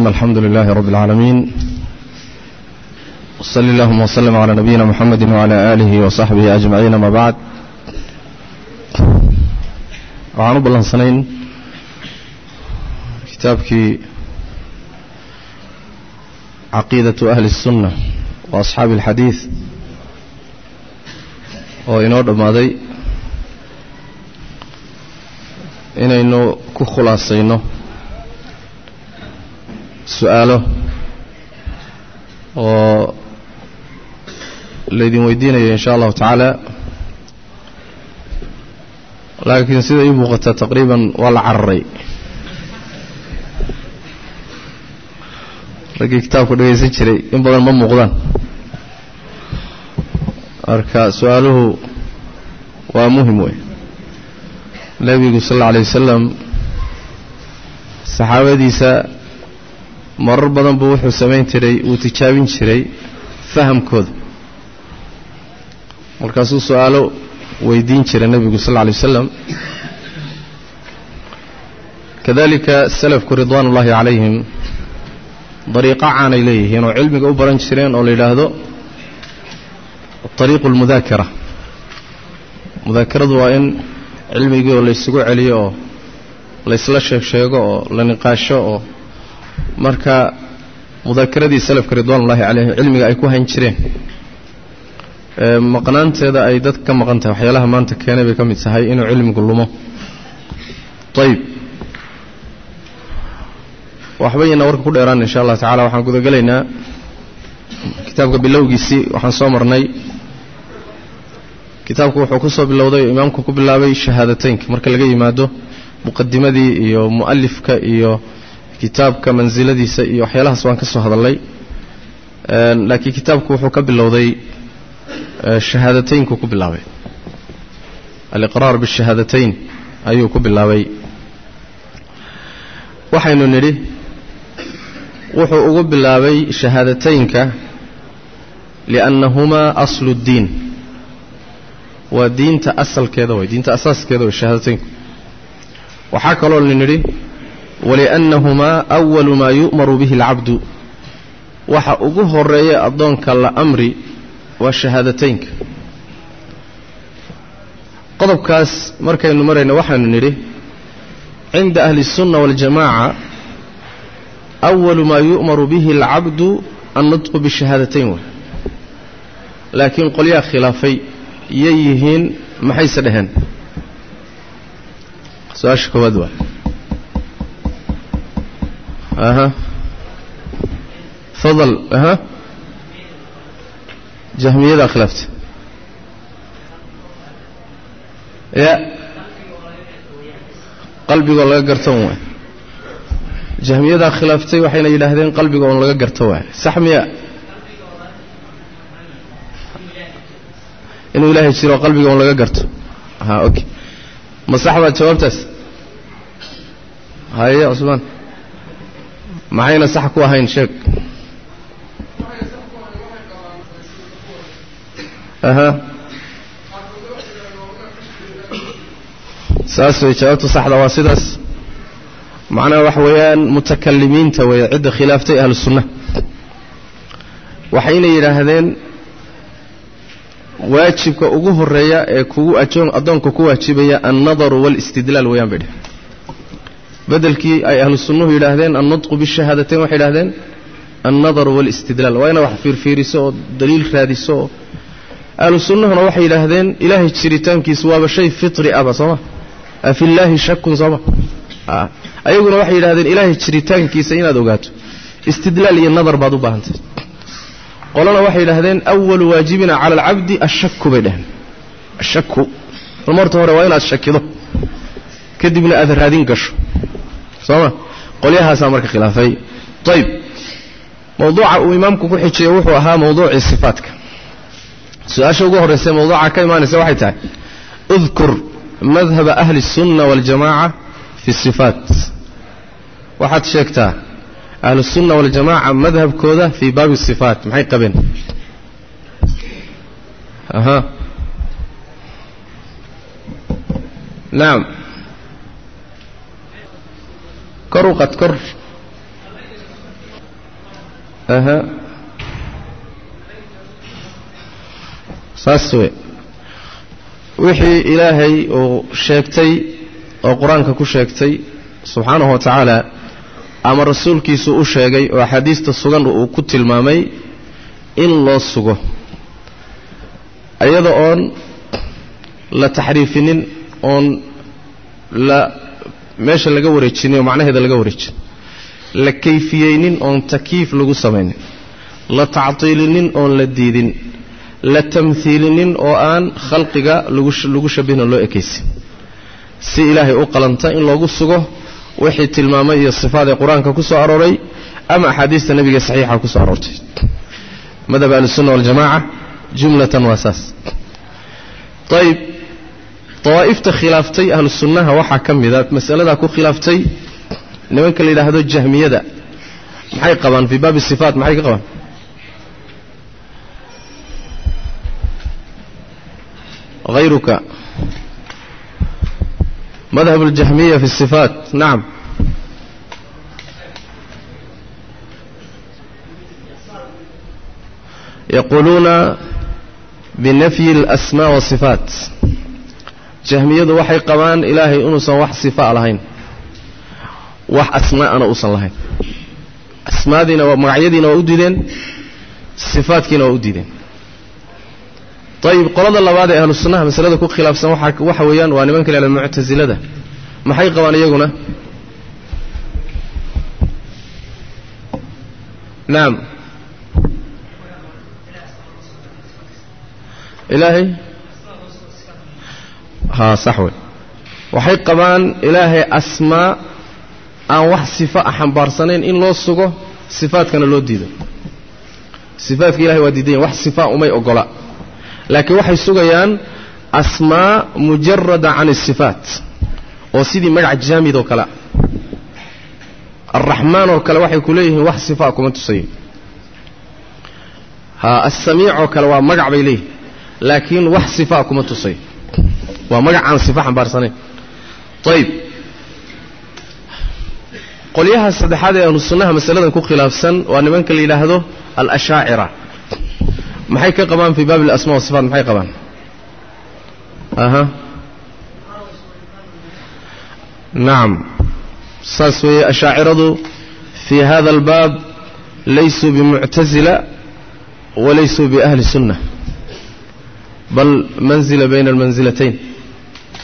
الحمد لله رب العالمين وصل اللهم وسلم على نبينا محمد وعلى آله وصحبه أجمعين ما بعد waxaan u ballansanayn kitaabkii caqiidatu ahli الsunna wa asxaabi اlxadiid oo inoo dhammaaday inaynu ku khulaasayno su'aalo oo laydin weydiinayo in sha allahu tacaala. Laakiin sida ii muuqata taqriiban waa la cararay. Raggii kitaabka dhegaysan jiray in badan ma muuqdaan. Marka su'aaluhu waa muhiim wey nebigu sal alla alay wasalam saxaabadiisa marar badan buu wuxuu samayn jiray uu tijaabin jiray fahamkooda. Markaasuu su'aalo weydiin jira nebigu sal lla alay wasalam kadalika salafku ridwaan ullaahi calayhim dariiqo caanay leeyihiin oo cilmiga u baran jireen oo la yidhaahdo ariiqu almudaakara mudaakaradu waa in cilmigii oo laysugu celiyo oo laysla sheeg sheego oo la niqaasho oo marka mudaakiradii salafka ridwaan ullahi calayhim cilmiga ay ku hayn jireen maqnaanteeda ay dadka ka maqan tahay waxyaalaha maanta keenay bay ka mid tahay inuu cilmigu lumo. Ayib waxbayna warka ku dheeraan insha allah tacala waxaan gudagelaynaa kitaabka bilowgiisii waxaan soo marnay. Kitaabku wuxuu ku soo bilowday imaamku ku bilaabay shahaadateynka marka laga yimaado muqadimadii iyo mu'alifka iyo kitaabka mansiladiisa iyo waxyaalahaas waan ka soo hadalnay. Laakiin kitaabku wuxuu ka bilowday shahaadateynku ku bilaabay. Aliqraar bishahaadateyn ayuu ku bilaabay. Waxaynu nidhi wuxuu ugu bilaabay shahaadateynka liannahumaa aslu ddiin waa diinta asalkeeda way diinta asaaskeeda way shahaadateynku. Waxaa kaloo nidhi waliannahumaa awalu maa yu'maru bihi alcabdu waxa ugu horeeya addoonka la amri waa shahaadateynka qodobkaas markaynu marayno waxaanu nidhi cinda ahli الsunna waاljamaaca awalu maa yu'maru bihi alcabdu annutqu bishahaadateyn way laakiin qolyaha khilaafay yay yihiin maxayse dheheen su-aasha koowaad waa aha. Fadal aha. Jahmiyadaa khilaaftay ya. Qalbigoo laga garto un waay. Jahmiyadaa khilaaftay waxayna yidhaahdeen qalbiga oon laga garto waay. Sax miya. Inuu ilaahay jiro qalbiga oon laga garto. Ha okay. Ma maxayna sax ku ahayn sheeg aha. Saas way jawaabta saxda waa sidaas. Macnaha waxa weeyaan mutakalimiinta weeye cidda khilaaftay ahlu sunna waxayna yidhaahdeen waajibka ugu horreeya ee kugu ajoon addoonka ku waajibaya annadaru waalistidlaal weeyaan bay dheh bedelkii ay ahlu sunnuhu yidhaahdeen annutqu bishahaadateyn waxay yidhahdeen annadaru waalistidlaal waa ina wax fiirfiiriso oo daliil raadiso. Oo ahlu sunnahuna waxay yidhaahdeen ilaahay jiritaankiisu waaba shay fitri aba sooma afi illaahi shakun sooma ayaguna waxay yidhahdeen ilaahay jiritaankiisa inaad ogaato. Istidlaal iyo nadar baad u baahantahy qolana waxay yidhahdeen awalu waajibina cala alcabdi ashaku bay dheheen ashaku marta hore waa inaad shakido. Kadibna aad raadin gasho sooma qolyahaasaa marka khilaafay ayib mawduuca uu imaamku ku xijiyo wuxuu ahaa mawduucii sifaatka su-aasha ugu horraysa mawduuca ka imaanaysa waxay tahay udkur madhaba ahli الsunna waاljamaca fi sifaat waxaad sheegtaa ahlusunna waljamaca madhabkooda fii baabi sifaat maxay qabeen aha nacam kor u qad kor. Aha. Saas we wixii ilaahay uu sheegtay oo qur'aanka ku sheegtay subxaanahu wa tacaala ama rasuulkiisu u sheegay oo axaadiista sugan uu ku tilmaamay in loo sugo. Iyada oon la taxriifinin oon la meesha laga wareejinin oo macnaheeda laga wareejin. La kayfiyeynin oon takiif lagu samaynin. La tactiilinin oon la diidin. La tamhiilinin oo aan khalqiga lagu shabihin oo loo ekaysin. Si ilaahay u qalanta in loogu sugo wixii tilmaamay iyo sifaad ee qur'aanka ku soo arooray ama axaadiista nebiga saxiixa ku soo aroortay. Madhab ahlusunna waljamaca jumlatan waa saas. Ayib طائفة خلافتي أهل السنة وحا كم ذات مسألة ذاكو خلافتي. نوانك اللي لهذا الجهمية ذا؟ محي قبان في باب الصفات محي قبان غيرك. مذهب الجهمية في الصفات نعم. يقولون بنفي الأسماء والصفات. Jahmiyadu waxay qabaan ilaahay inuusan wax sifaa lahayn. Wax asmaa'ana uusan lahayn. Asmaadiina waa magacyadiina waa u diideen sifaadkiina waa u diideen ayib qolada labaad ee ahlu sunnaha masalada ku khilaafsan waxa weeyaan waa nimanka la muctasilada maxay qabaan iyaguna? Naam. Ilaahay haa sax wey. Waxay qabaan ilaahay asmaa aan wax sifa a xambaarsanayn in loo sugo sifaadkana loo diido. Sifaadka ilahay waa diidayan wax sifaa umay ogola. Laakiin waxay sugayaan asmaa mujarada can asifaat oo sidii magac jaamid oo kale. Alraxmaan oo kale waxay ku leeyihiin wax sifaa kuma tusayo ha assamiic oo kale waa magac bay leeyihiin laakiin wax sifaa kuma tusayo waa magac aan sifa xambaarsanayn ayib qolyaha saddexaad ee ahlu sunnaha masaladan ku khilaafsan waa nimanka la yidhaahdo alashaacira maxay ka qabaan fii baabi alasma wasifaat maxay qabaan? Aha. Nacam saas weeye ashaaciradu fii hada albaab laysuu bimuctasila walaysuu biahli sunna. Bal manzila bayna almansilatayn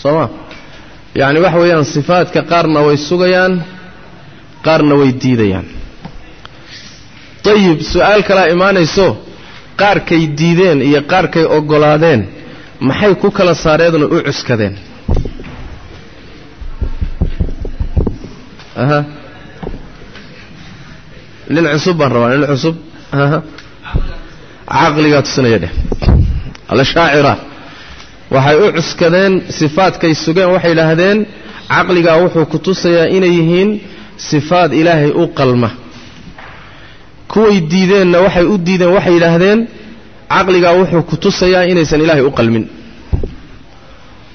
soo ma? Yacni waxa weeyaan sifaadka qaarna way sugayaan qaarna way diidayaan. Ayib su'aal kalaa imaanayso. Qaarkay diideen iyo qaarkay oggolaadeen. Maxay ku kala saareedna u cuskadeen? Aha. Nin cusub baan rabaa nin cusub. Aha. Caqligaa tusinaya dheh. Alashaacira waxay u cuskadeen sifaadkay sugeen waxay idhaahdeen caqligaa wuxuu ku tusayaa inay yihiin sifaad ilaahay u qalma. Kuway diideenna waxay u diideen waxay yidhaahdeen caqligaa wuxuu ku tusayaa inaysan ilaahay u qalmin.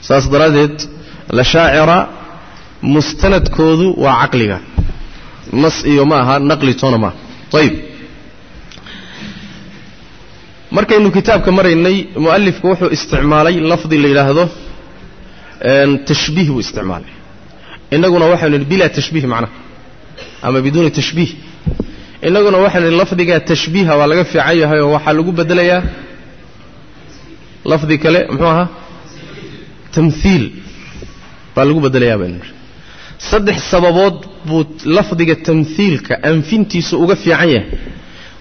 Saas daraaddeed lashaacira mustanadkoodu waa caqliga. Nas iyo ma aha naqli toona maaha ayib markaynu kitaabka maraynay mu'alifku wuxuu isticmaalay lafdi la yidhaahdo tashbiih buu isticmaalay. Innaguna waxaynu nihi bilaa tashbiih macnaha ama biduuni tashbiih. Innaguna waxaynu nihi lafdigaa tashbiiha waa laga fiican yahay oo waxaa lagu bedelayaa lafdi kale muxuu ahaa? Tamhiil baa lagu bedelayaa baynu nihi saddex sababood buu lafdiga tamhiilka anfintiisu uga fiican yahay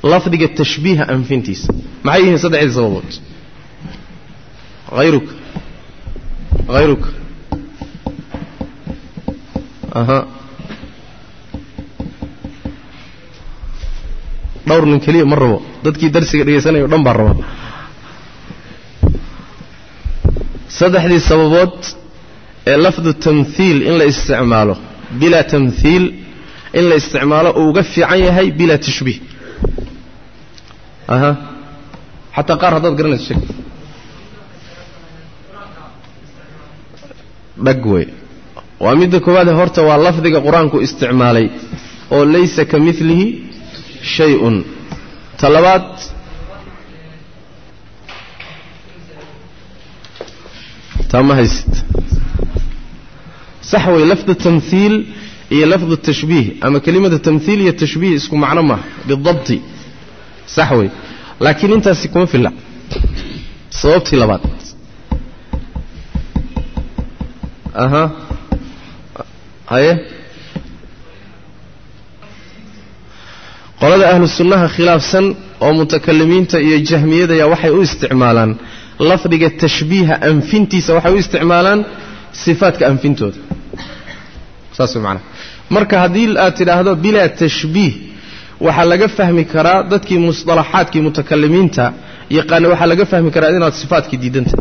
lafdiga tashbiiha anfintiisa. Maxay yihiin saddexdii sababood? Hayruka hayruka aha. Dhowr nin keliya ma rabo. Dadkii darsiga dhegaysanaya o dhan baa raba. Saddexdii sababood ee lafdu tamhiil in la isticmaalo. Bilaa tamhiil in la isticmaalo uu uga fiican yahay bilaa tashbiih xataa qaar haddaad garanayso sheeg dhag wey. Waa midda koowaade horta waa lafdiga qur'aanku isticmaalay oo laysa ka milihi shay-un. Ta labaad taa haysid. Sax wey lafdu tamhiil iyo lafdu tashbiih ama kelimada tamhiil iyo tashbiih isku macno maaha bidabti sax wey laakiin intaasi kuma filla. Sababtii labaad. Aha. Haye. Qolada ahlu sunnaha khilaafsan oo mutakalimiinta iyo jahmiyadaya waxay u isticmaalaan lafdiga tashbiiha anfintiisa waxay u isticmaalaan sifaadka anfintooda. Saas way macanaha marka haddii aad tidhaahdo bilaa tashbiih waxaa laga fahmi karaa dadkii musطalaxaadkii mutakalimiinta yaqaana waxaa laga fahmi karaa inaad sifaadkii diidanta.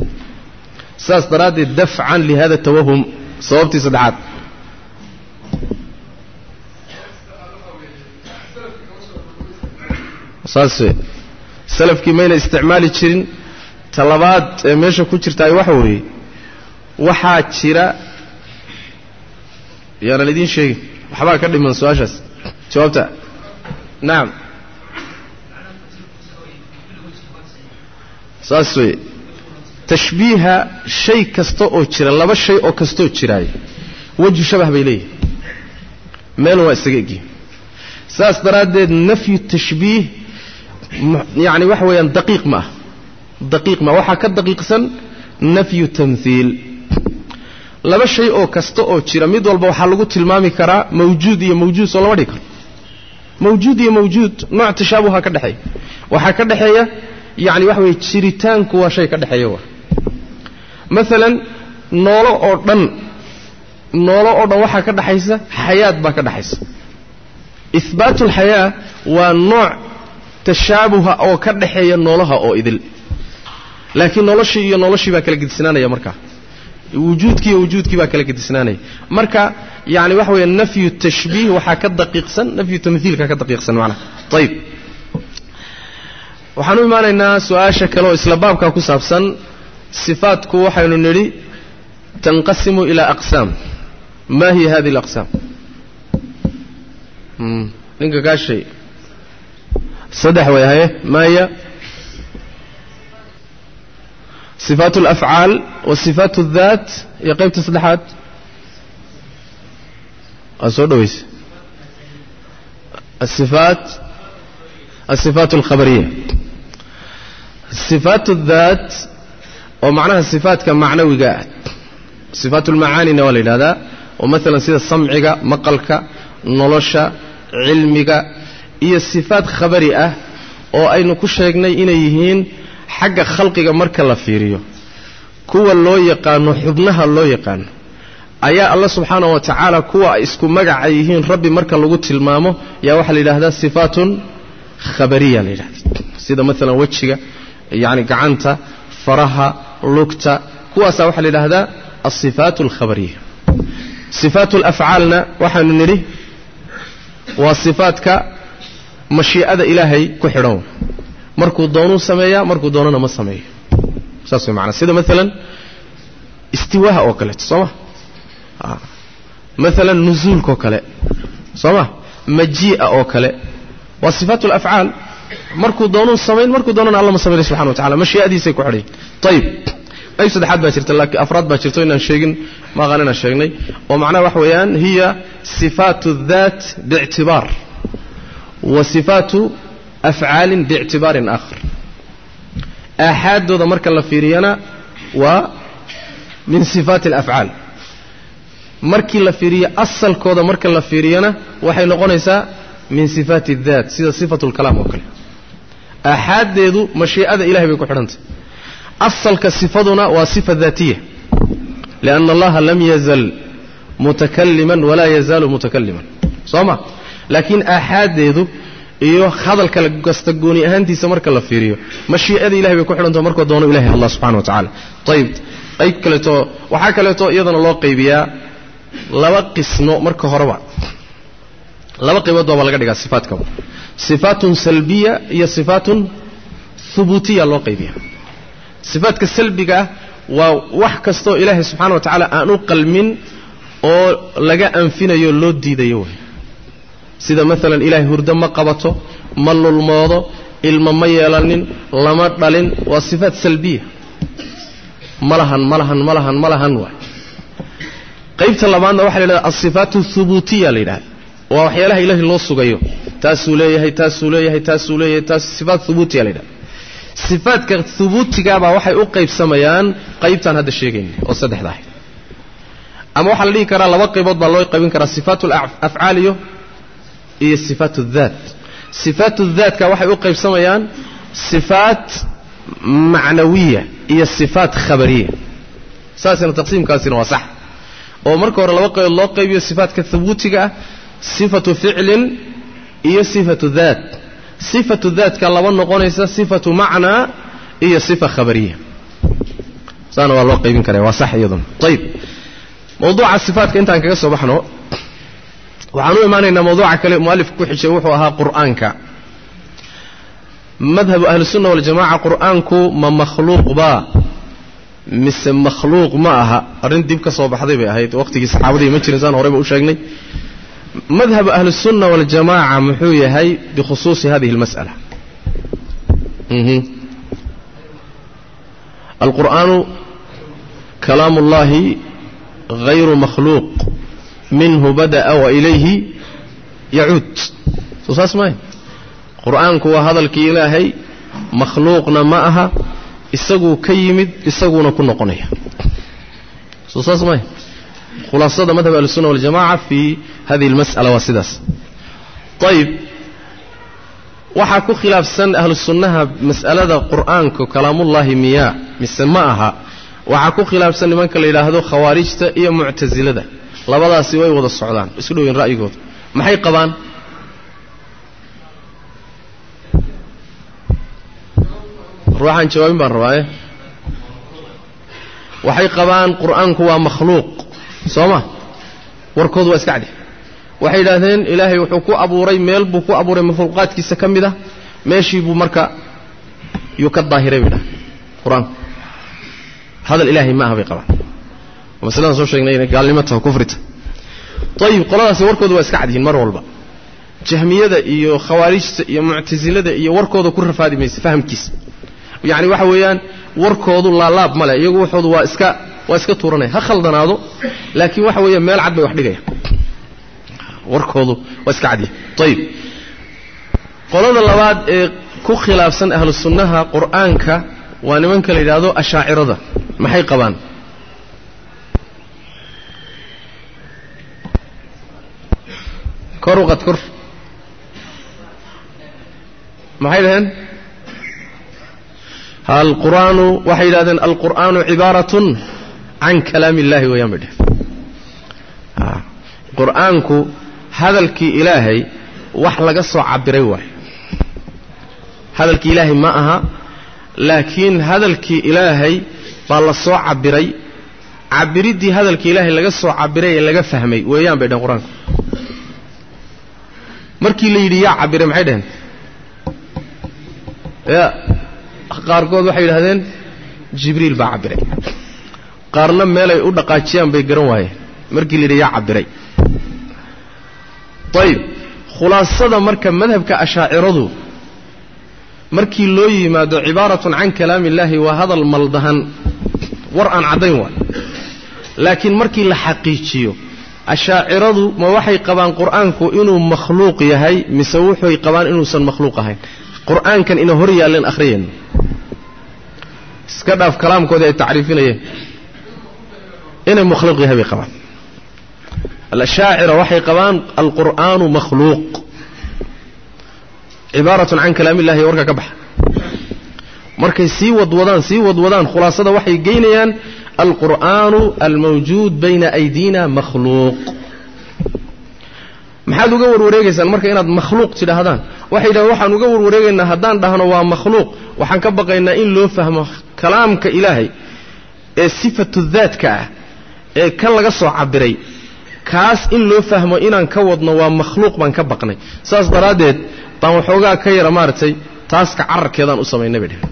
Saas daraaddeed dafcan lihada tawahum sababtii saddexaad. Saas we salafkii mayna isticmaali jirin talabaad ee meesha ku jirtaay waxa weeye waxaa jira yaanaan idiin sheegin waxbaa ka dhiman su'aashaas. Jawaabta nacam saas weye tashbiiha shay kasta oo jira laba shay oo kastooo jiraay. Wejhu shabah bay leeyihiin meelun waa isaga egyihin saas daraaddeed nafyu tashbiih yacni waxa weeyaan daqiiq ma ah. Daqiiq ma waxaa ka daqiiqsan nafyu tamhiil laba shay oo kasta oo jira mid walba waxaa lagu tilmaami karaa mawjuud iyo mawjuud soo lama dhigi karo mawjuud iyo mawjuud nooc tashaabuha ka dhexeeya. Waxaa ka dhexeeya yacni waxa weeye jiritaanku waa shay ka dhexeeya wa. Maalan noolo oo dhan noolo oo dhan waxaa ka dhexaysa xayaad baa ka dhexaysa. Ihbaatu alxayaa waa nooc tashaabuha oo ka dhexeeya noolaha oo idil. Laakiin noloshii iyo noloshii baa kala gedisnaanaya markaa wujuudkii iyo wujuudkii baa kala gedisnaanaya marka yani waxa weeye nafyu tashbiih waxaa ka daqiiqsan nafyu tamhiilka ka daqiiqsan macnaha ayib waxaan u imaanaynaa su'aasha kale oo isla baabkaa ku saabsan sifaatku waxaynu nidhi tanqasimu ilaa aqsaam. Ma hiya hadihi alaqsaam? Ninka kaa shay. Saddex way ahaye ma hiya sifaat alafcaal wa sifaat aldaat iyo qaybta saddexaad. Waa soo dhawaysa asifaat asifaat alkhabariya sifaat aldaat oo macnaha sifaatka macnawiga ah. Sifaat ulmacaanina waa la yidhahdaa oo maalan sida samciga maqalka nolosha cilmiga iyo sifaat khabari ah oo aynu ku sheegnay inay yihiin xagga khalqiga marka la fiiriyo kuwa loo yaqaano xubnaha loo yaqaano ayaa alla subxaana wa tacaala kuwa ay isku magaca yihiin rabbi marka lagu tilmaamo yaa waxaa la yidhahdaa sifaatun khabariya la yidhahda sida maalan wejiga yacni gacanta faraha lugta kuwaasaa waxaa la yidhahdaa alsifaat alkhabariya sifaat alafcaalna waxaanu nidhi waa sifaatka mashii'ada ilaahay ku xidhan markuu doonuu sameeyaa markuu doonana ma sameeyo. Saas way macanaa sida maalan istiwaaha oo kaleeto soo ma? Maalan nusuulkaoo kale soo ma? Majii'a oo kale. Waa sifaat alafcaal markuu doonuu samayn markuu doonana alla ma samayna subxana wa tacala mashii'adiisay ku xidhay. Ayib qayb saddexaad baa jirta laakiin afraad baa jirto inaan sheegin maaqaan inaan sheegnay. Oo macnaha waxa weeyaan hiya sifaatu daat biictibaar wa sifaatu afcaalin biictibaarin aakhar aaxaaddooda marka la fiiriyana waa min sifaati alafcaal markii la fiiriyo asalkooda marka la fiiriyana waxay noqonaysaa min sifaati daat sida sifatu lkalaam oo kale aaxaaddeedu mashii'ada ilahay bay ku xidhantay asalka sifaduna waa sifa daatiya lianna allaha lam yazal mutakaliman walaa yazaalu mutakaliman soo ma laakiin aaxaaddeedu iyo hadalka kasta gooni ahaantiisa marka la fiiriyo. Mashii'ada ilahay bay ku xidhantaho markuu doono ilahay allah subxana wa tacala ayib qayb kaleeto waxaa kaleeto iyadana loo qaybiyaa laba qismo marka horeba. Laba qaybood baaba laga dhigaa sifaatkaba sifaatun salbiya iyo sifaatun hubuutiya loo qaybiya sifaatka salbiga ah waa wax kastaoo ilaahay subxana wa tacaala aan u qalmin oo laga anfinayo loo diidayo wey sida maalan ilaahay hurdo ma qabato ma lulmoodo ilma ma yeelanin lama dhalin waa sifaat salbiya. Ma lahan ma lahan ma lahan ma lahan waay. Qaybta labaadna waxa la yidhahda alsifaat athubuutiya la yidhahda waa waxyaalaha ilaahay loo sugayo. Taasuu leeyahay taasuu leeyahay taasuu leeyahay taas sifaat thubuutiya la yidhahda sifaadka hubuutigaabaa waxay u qaybsamayaan qaybtaan hadda sheegayna oo saddexda ahay ama waxaa la dhihi karaa laba qaybood baa loo qaybin karaa sifaat afcaaliyo iyo sifaat daat sifaat daatka waxay u qaybsamayaan sifaat macnawiya iyo sifaat khabariya. Saasina taqsiimkaasina waa sax. Oo marka hore laba qaybood loo qaybiyo sifaatka hubuutiga ah sifatu ficlin iyo sifatu daat. Sifatu daatka laba noqonaysa sifatu macnaa iyo sifa khabariya. Saana waa loo qaybin karaya waa sax iyaduna. Ayib mawduuca sifaatka intaan kaga soo baxno waxaan u imaanaynaa mawduuca kale mualifku ku xijay wuxuu ahaa qur'aanka. Madhabu ahlusunna waljamaca qur'aanku ma makhluuq baa mise makhluuq ma aha? Arrin dib ka soo baxday bay ahayd. Waqtigii saxaabadii ma jirin saan horey ba u sheegnay. Madhabu ahlusunna waljamaca muxuu yahay bikhusuusi hadihi اlmas'ala mhm. alqur'aanu kalaam ullahi hayru makhluuq minhu bada'a wa ilayhi yacuud soo saas maay qur'aanku waa hadalkii ilaahay makhluuqna ma aha isaguu ka yimid isaguuna ku noqonaya. Soo saas maay khulaasada madhab ahlisunna waljamaca fii hadihi اlmas'ala waa sidaas. Ayib waxaa ku khilaafsan ahlu sunnaha mas'alada qur'aanka kalaamullaahi miyaa mise ma aha waxaa ku khilaafsan nimanka la yidhaahdo khawaarijta iyo muctasilada labadaasi way wada socdaan. Isku dhoweyn ra'yigooda. Maxay qabaan? Ruuxaan jawaabin baan rabaaye waxay qabaan qur'aanku waa makhluuq. Soo ma? Warkoodu waa iska cadi waxay yidhaahdeen ilaahay wuxuu ku abuuray meel buu ku abuuray makhluuqaadkiisa ka mid ah. Meeshii buu marka yuu ka daahiray bay dhaha qur'aanku. Hadal ilaahay ma aha bay qabaan masladan soo sheegnay inay gaalnimo taho kufrita ayib qoladaasi warkooda waa iska cadyihin mar walba. Jahmiyada iyo khawaarijta iyo muctasilada iyo warkooda ku rafaadi maysa fahamkiisa. Yacni waxa weeyaan warkoodu laalaab ma iyagu waxoodu waa iska waa iska tuuranaya ha khaldanaado laakiin waxa weeya meel cad bay wax dhigaya. Warkoodu waa iska cadyahay ayib qolada labaad ee ku khilaafsan ahlu sunnaha qur'aanka waa nimanka la yidhaahdo ashaacirada. Maxay qabaan kor uqad kor. Maxay dhaheen? Alqur'aanu waxay yidhahdeen alqur'aanu cibaaratun can kalaami illahi weeyaan bay dheheen qur'aanku hadalkii ilaahay wax laga soo cabiray waayo hadalkii ilaahay ma aha laakiin hadalkii ilaahay baa la soo cabiray cabiriddii hadalkii ilaahay laga soo cabiray ee laga fahmay weeyaan bay dheheen qur'aanku markii la yidhi yaa cabiray maxay dheheen ya qaarkood waxay yidhahdeen jibriil baa cabiray qaarna meelay u dhaqaajiyaan bay garan waayeen. Markii la yidhi yaa cabiray ayib khulaasada marka madhabka ashaaciradu markii loo yimaado cibaaratun can kalaami illaahi waa hadal maldahan. War aan caddayn waay. Laakiin markii la xaqiijiyo ashaaciradu ma waxay qabaan qur'aanku inuu makhluuq yahay mise wuxuy qabaan inuusan makhluuq ahayn? Qur'aankan ina hor yaalleen akhriyayno iska dhaaf kalaamkoodii ay tacriifinayeen. Inay makhluuq yahay bay qabaan. Alashaacira waxay qabaan alqur'aanu makhluuq. Cibaaratun can kalaami illahi warka ka baxa. Markay sii wadwadaan sii wadwadaan khulaasada waxay geynayaan alqur'aanu almawjuud bayna aydina makhluuq maxaad uga warwareegaysaan marka inaad makhluuq tidhaahdaan waxay yidhahdeen waxaan uga warwareegaynaa haddaan dhahno waa makhluuq waxaan ka baqaynaa in loo fahmo kalaamka ilaahay ee sifatu daadka ah ee kan laga soo cabiray kaas in loo fahmo inaan ka wadno waa makhluuq baan ka baqnay saas daraaddeed baan waxoogaa ka yara maaragtay taaska cararkeedaan u samaynay bay dheheen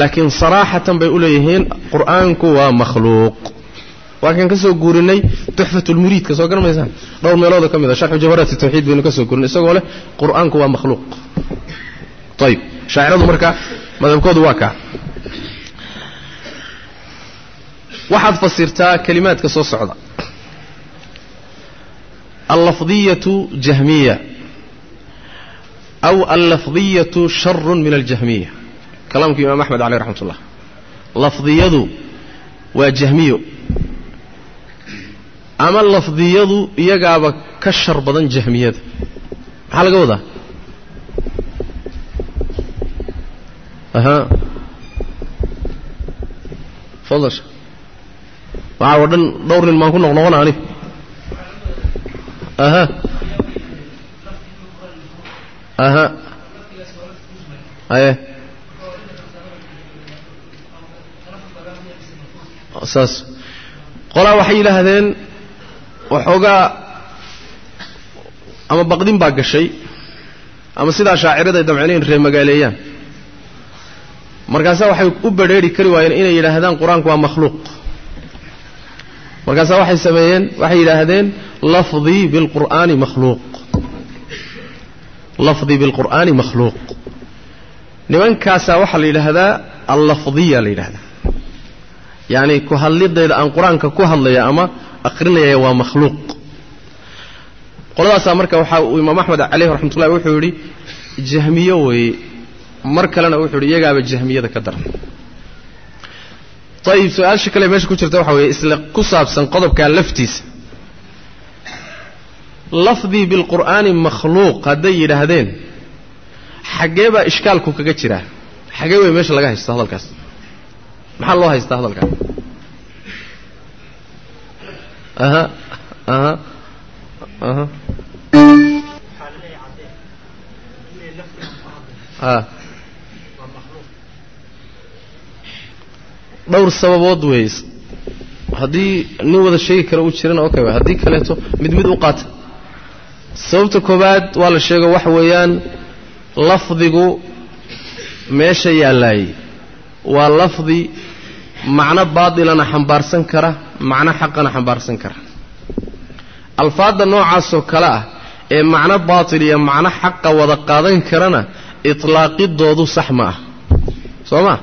laakiin saraaxatan bay u leeyihiin qur'aanku waa makhluuq. Waa kan ka soo guurinay tuxfatulmuriidka soo garmaysaan dhowr meelooda ka mid a sharxu jawharaati tawxiid baynu ka soo guurinay. Isagoo leh qur'aanku waa makhluuq. Ayib shaaciradu marka madhabkoodu waa kaa waxaad fasirtaa kelimaadka soo socda. Allafdiyatu jahmiya aw allafdiyatu sharun min aljahmiya kalaamku imaam axmed caleyh raxmat ullah lafdiyadu waa jahmiyo. Ama lafdiyadu iyagaaba ka shar badan jahmiyada. Maxaa laga wadaa? Aha. Fadal waxaa o dhan dhowr nin maan ku noqnoqona anig aha. Aha. Aye saas. Qolaa waxay yidhaahdeen waxoogaa ama baqdin baa gashay ama sidaa shaacirada ay damcinayn ree magaaleeyaan. Markaasaa waxay u badrheeri kari waayeen inay yidhaahdaan qur'aanku waa makhluuq. Markaasaa waxay sameeyeen waxay yidhaahdeen lafdii bilqur'aani makhluuq. Lafdii bilqur'aani makhluuq. Nimankaasaa waxaa la yidhaahdaa allafdiya la yidhahdaa yacni ku hadlideeda aan qur'aanka ku hadlaya ama aqrinayaya waa makhluuq. Qoladaasaa marka waxaa uu imaam axmed caleyh raxmatullahi wuxuu yidhi jahmiyo weeye mar kalena wuxuu yidhi iyagaaba jahmiyada ka daran. Ayib su'aasha kale meesha ku jirta waxa weeye isla ku saabsan qodobkaa laftiisa. Lafdii bilqur'aani makhluuq hadday yidhaahdeen xaggee baa ishkaalku kaga jiraa? Xaggee wey meesha laga haysto hadalkaas maxaa loo haystaa hadalkaa aha aha aha. Dhowr sababood weeye haddii nin wada sheegi kara uu jirana okay haddii kaleeto mid mid u qaata. Sababta koowaad waa la sheego waxa weeyaan lafdigu meesha yaallaayey waa lafdi macno baatilana xambaarsan kara macno xaqana xambaarsan kara. Alfaadda noocaasoo kale ah ee macno baatil iyo macno xaqa wada qaadan karana itlaaqidoodu sax ma ah. Soo ma?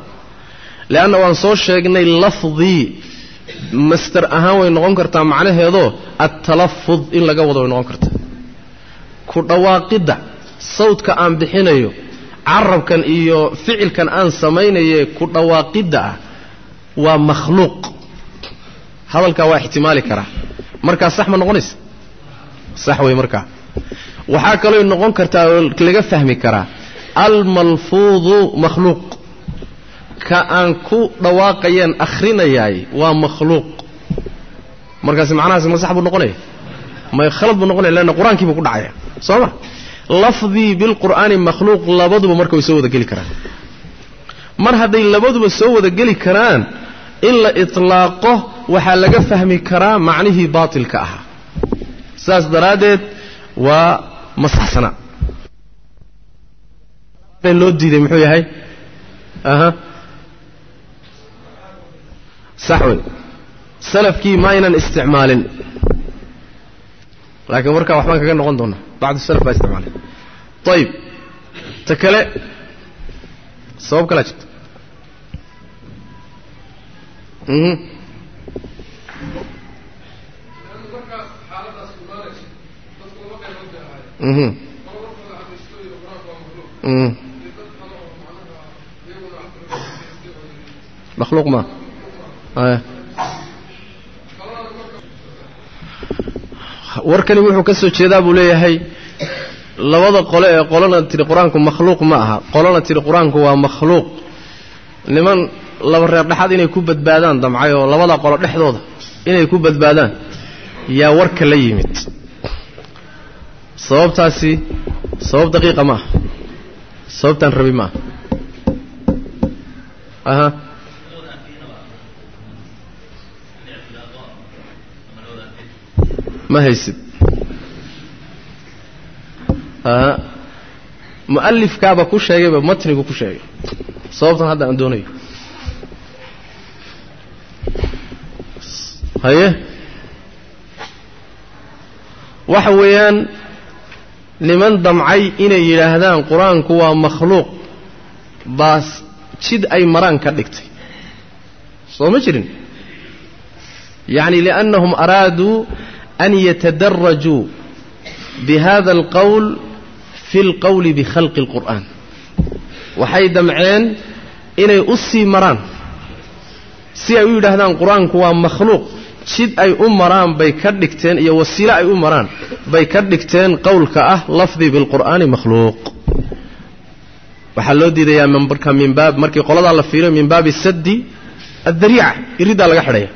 Leanna waan soo sheegnay lafdii master ahaan way noqon kartaa macnaheedoo attalafud in laga wado way noqon kartaa. Ku dhawaaqidda sawdka aan bixinayo carabkan iyo ficilkan aan samaynaye ku dhawaaqidda ah waa makhluuq. Hadalkaa waa ixtimaali karaa markaa sax ma noqonaysa sax wey markaa waxaa kalooy noqon kartaa oo laga fahmi karaa almalfuudu makhluuq. Ka aan ku dhawaaqayeen akhrinayaay waa makhluuq. Markaasi macnahaasi ma sax buu noqonaya may khalad buu noqonaya leanna qur'aankii buu ku dhacaya. Soo ma lafdii bilqur'aani makhluuq labaduba marka way soo wada geli karaan. Mar hadday labaduba soo wada geli karaan in la itlaaqo waxaa laga fahmi karaa macnihii baatilka ahaa. Saas daraaddeed waa masaxsana. Loo diiday muxuu yahay? Aha. Sax wey salafkii ma aynan isticmaalin. Laakiin markaa waxbaan kaga noqon doonaa bacdu salaf baa isticmaalay ayib ta kale sabab kalaa jirta mhm. Mhm. Mhm. Makhluuq ma warkani wuxuu ka soo jeedaa buu leeyahay labada qole ee qolana tidhi qur'aanku makhluuq ma aha. Qolana tidhi qur'aanku waa makhluuq. Niman laba reer dhexaad inay ku badbaadaan damcay oo labada qolo dhexdooda inay ku badbaadaan yaa warka la yimid. Sababtaasi sabab daqiiqa ma aha. Sababtaan rabi ma aha ma haysid? Mu'alifkaaba ku sheegayba matnigu ku sheegay? Sababtan hadda aan doonayo. Haye? Waxa weeyaan niman damcay inay yidhaahdaan qur'aanku waa makhluuq baa jid ay maraan ka dhigtay. Soo ma jirin? Yacni liannahum araaduu an yatadarajuu bihada alqowl fi lqowli bikhalqi اlqur'an waxay damceen inay u sii maraan si ay u yidhaahdaan qur'aanku waa makhluuq jid ay u maraan bay ka dhigteen iyo wasiilo ay u maraan bay ka dhigteen qowlka ah lafdi bilqur'aani makhluuq waxaa loo diidayaa marka min baab markii qoladaa la fiiriyo min baabi saddi addariica iriddaa laga xidhaya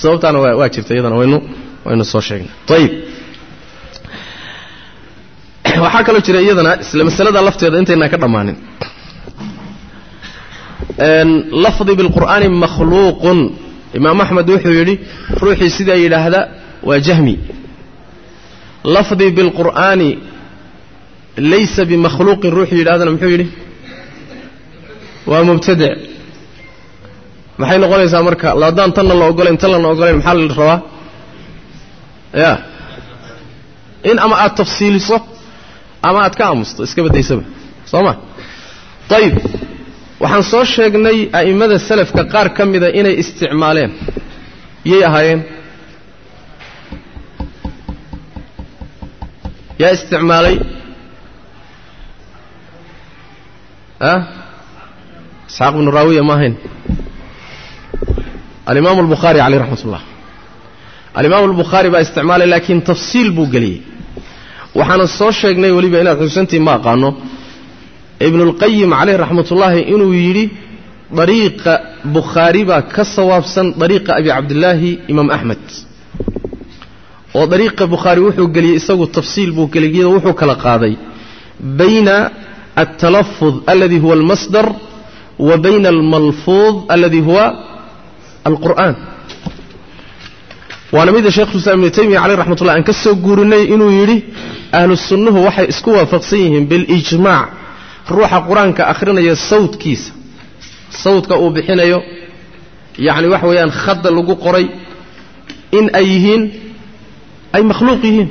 sababtaana waa jirta iyadana waynu waynu soo sheegnay. Ayib waxaa kaloo jira iyadana isla masalada lafteeda intaynaan ka dhammaanin. Lafdi bilqur'aani makhluuqun. Imaam axmed wuxuu yidhi ruuxii sidaa yidhaahda waa jahmi. Lafdi bilqur'aani laysa bimakhluuqin ruuxuu yidhahdana muxuu yidhi? Waa mubtadic maxay noqonaysaa marka haddaan tanna la ogolayn tan lana ogolayn maxaa la rabaa ya. In ama aad tafsiiliso ama aad ka aamusto iska baddaysaba soo ma ayib waxaan soo sheegnay a'immada salafka qaar ka mida inay isticmaaleen. Yay ahaayeen. Yaa isticmaalay? Ah isxaaq bnu raawiya ma ahayn. Alimaamu albukhaari caleyh raxmat ullah alimaamu albukhaari baa isticmaalay laakiin tafsiil buu geliyey. Waxaana soo sheegnay weliba inaad xusantiin ma aqaano. Ibnulqayim caleyh raxmatullaahi inuu yidhi dariiqa bukhaari baa ka sawaabsan dariiqa abi cabdillaahi imaam axmed oo dariiqa bukhaari wuxuu geliyey isagu tafsiil buu geliyey wuxuu kala qaaday bayna altalafud aladi huwa almasdar wa bayna almalfuud aladi huwa alqur'aan waana mida sheekhulislaam ibnu taymiya caleyh raxmatullah aan ka soo guurinay inuu yidhi ahlu sunnuhu waxay isku waafaqsan yihiin bilijmaac ruuxa qur'aanka akhrinaya sawdkiisa sawdka uu bixinayo yacni waxa weeyaan khadda lagu qoray in ay yihiin ay makhluuq yihiin.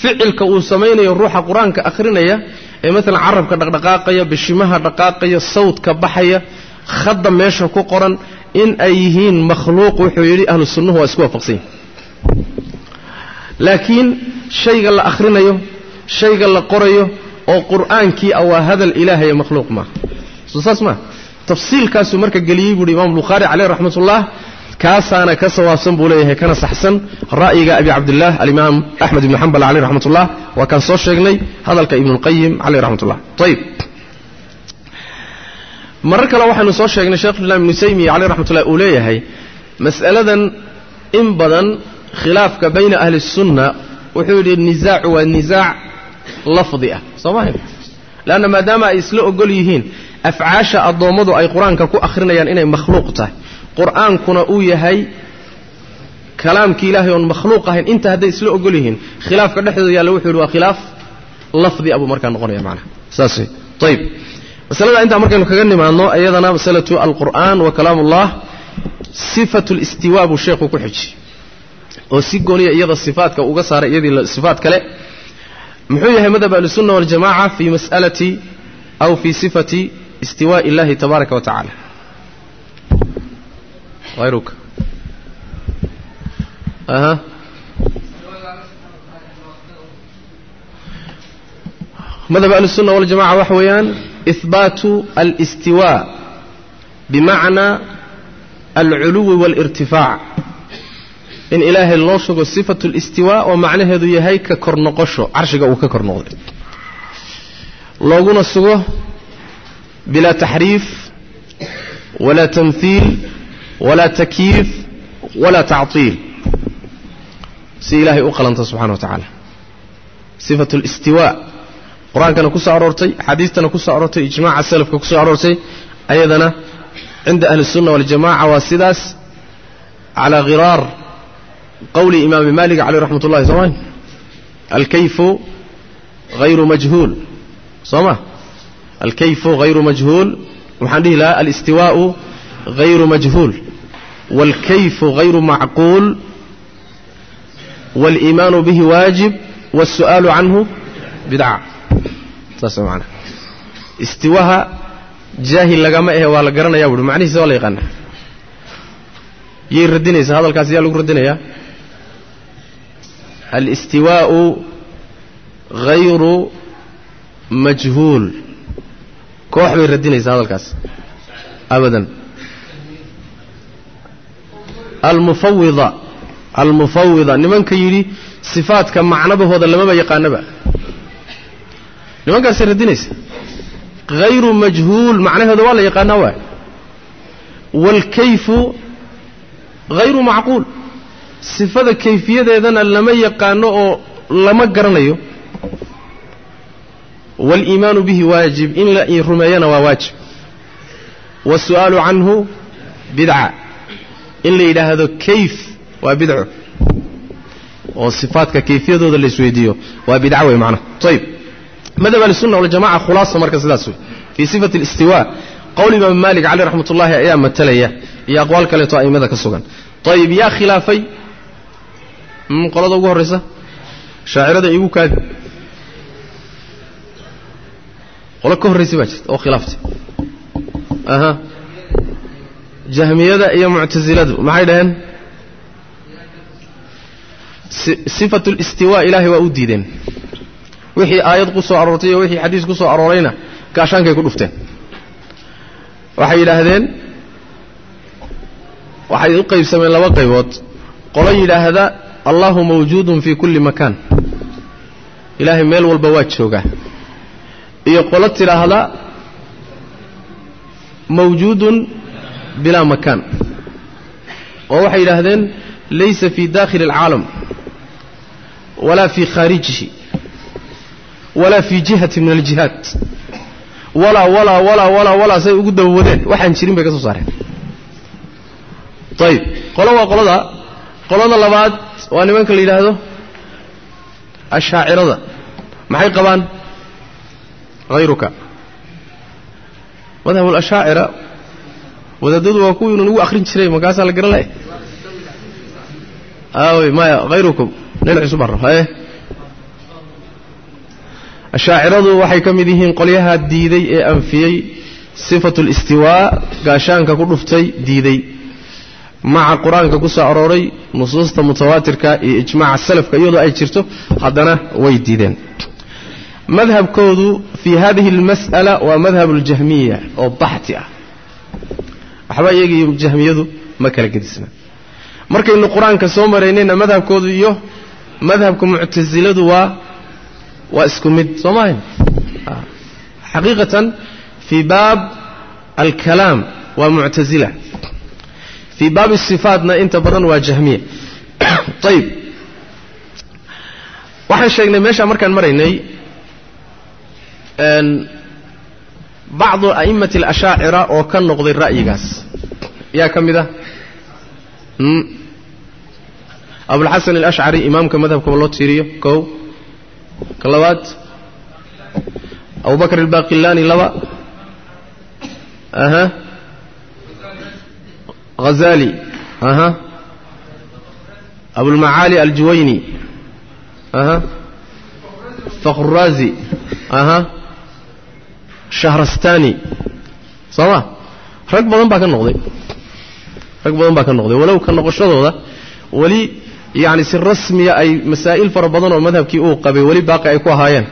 Ficilka uu samaynayo ruuxa qur'aanka akhrinaya ee maalan carabka dhaqdhaqaaqaya bishimaha dhaqaaqaya sawdka baxaya khadda meesha ku qoran in ay yihiin makhluuq wuxuu yidhi ahlu sunnuhu waa isku waafaqsan yihiin laakiin shayga la akhrinayo shayga la qorayo oo qur'aankii ah waa hadal ilaahay makhluuq maaha saas maa tafsiilkaasuu marka geliyey buuhi imam bukhaari caleyh raxmatullah kaasaana ka sawaabsan buu leeyahay kana saxsan ra'yiga abi cabdillaah alimaam axmed ibni xambal caleyh raxmatullah waa kaan soo sheegnay hadalka ibnulqayim caleyh raxmatullah ayib marar kale waxaynu soo sheegnay sheekhulislaam ibnu taymiya caleyh raxmatullah uu leeyahay mas'aladan in badan khilaafka bayna ahli الsunna wuxuu yidhi nisaacu waa nisaac lafdi ah soo maha leanna maadaama ay isla ogol yihiin afcaasha addoommadu ay qur'aanka ku akhrinayaan inay makhluuq tahay. Qur'aankuna uu yahay kalaamkii ilaahay oon makhluuq ahayn inta hadday isla ogol yihiin khilaafka dhexdooda yaalla wuxuu yidhi waa khilaaf lafdi ah buu markaa noqonaya macnaha. Saas ayib masalada intaa markaynu kaga nimaadno iyadana masalatu alqur'aan wa kalaam ullah sifatu listiwaa buu sheekhu ku xijiyey oo si gooniya iyada sifaatka uga saaray iyadii sifaat kale muxuu yahay madhab ahlusunna waljamaca fi mas'alati aw fi sifati istiwaa'i illahi tabaaraka wa aha. Madhab ahlusunna waljamaca waxa weeyaan ihbaatu alistiwaa bimacna alculuwi waalirtifaac in ilaahay loo sugo sifatu listiwaa oo macnaheedu yahay ka kor noqosho carshiga uu ka kor noqday. Looguna sugo bilaa taxriif walaa tamhiil walaa takiif walaa tactiil. Si ilaahay u qalanta subxana wa tacaala. Sifatu listiwaa qur'aankana ku soo aroortay xadiistana ku soo aroortay ijmaca salafka ku soo aroortay ayadana cinda ahli اsunna waljamaca waa sidaas calaa khiraar qowli imaami malik caleyh raxmat ullahi soo ma alkayfu hayru majhuul soo ma alkayfu hayru majhuul waxaan dhihi lahaa alistiwaءu hayru majhuul wاlkayfu hayru macquul wاliimaanu bihi waajib wاlsu'aalu canhu bidca saas maana istiwaha jaahil lagama ahe waa la garanayaa buuhi macnihiisa waa la yaqaana yay radinaysaa hadalkaas yaa lagu radinayaa alistiwaa'u hayru majhuul koox bay radinaysaa hadalkaas abadan almufawida almufawida nimanka yidhi sifaadka macnabahooda lamaba yaqaanaba nimankaasay radinaysa hayru majhuul macnahooda waa la yaqaanaa waay waalkayfu hayru macquul sifada kayfiyadeedana lama yaqaano oo lama garanayo. Waaliimaanu bihi waajib in la rumeeyana waa waajib. Waasu'aalu canhu bidca in la yidhaahdo kayf waa bidco. Oo sifaadka kayfiyadooda la isweydiiyo waa bidco wey macnaha ayib madhab ahlisunna waljamaca khulaasa marka sidaas wey fii sifati alistiwa qowl imaam maalik caleyh raxmat ullaahi ayaa matalaya iyo aqwaal kaleeto a'immada ka sugan. Ayib yaa khilaafay qolada ugu horraysa shaacirada igu kaadi qolo ka horraysay baa jirta oo khilaaftay aha. Jahmiyada iyo muctasiladu maxay dhaheen? Sifatu listiwa ilaahay waa u diideen. Wixii aayad ku soo aroortay iyo wixii xadiis ku soo aroorayna gaashaankay ku dhufteen. Waxay yidhaahdeen waxay u qaybsameen laba qaybood. Qolo yidhaahda allahu mawjuudun fii kulli makaan ilaahay meel walba waa joogaa iyo qolo tidhaahda mawjuudun bilaa makaan oo waxay yidhaahdeen laysa fii daakhili alcaalam walaa fii khaarijihi walaa fii jihati min aljihaat walaa walaa walaa walaa walaa say ugu dabawadeen waxaan jirin bay ka soo saareen. Ayib qolo waa qolada. Qolada labaad waa nimanka la yidhaahdo? Ashaacirada. Maxay qabaan? Hayruka madhab alashaacira wadaadadu waa kuwii inu nagu akhrin jiray markaasaa la garan leh aawey maya hayrukum nin cusub baan raba e ashaaciradu waxay ka mid yihiin qolyaha diiday ee anfiyey sifatu listiwaa gaashaanka ku dhuftay diiday maca qur'aanka ku soo arooray nusuusta mutawaatirka iyo ijmaaca salafka iyadoo ay jirto haddana way diideen. Madhabkoodu fii hadihi almas'ala waa madhab اljahmiya oo baxti ah. Waxba iyaga iyo jahmiyadu ma kala gedisna. Markaynu qur'aanka soo maraynayna madhabkoodu iyo madhabka muctasiladu waa waa isku mid soo maahayn xaqiiqatan fii baab alkalaam waa muctasila fii baabi sifaatna inta badan waa jahmiya ayib waxaan sheegnay meeshaa markaan maraynay bacdu a'immati alashaacira oo ka noqday ra'yigaas. Yaa ka mid ah? Abulxasan alashcari imaamka madhabkaba loo tiiriyo. Kow. Ka labaad. Abubakr albaqilani laba. Aha hazali aha. Abulmacaali aljuwayni aha. Fakruraazi aha. Shahrastani soo ma rag badan baa ka noqday. Rag badan baa ka noqday. Walow ka noqoshadooda weli yacni si rasmiya ay masaa'il fara badan oo madhabkii uu qabay weli baaqi ay ku ahaayeen.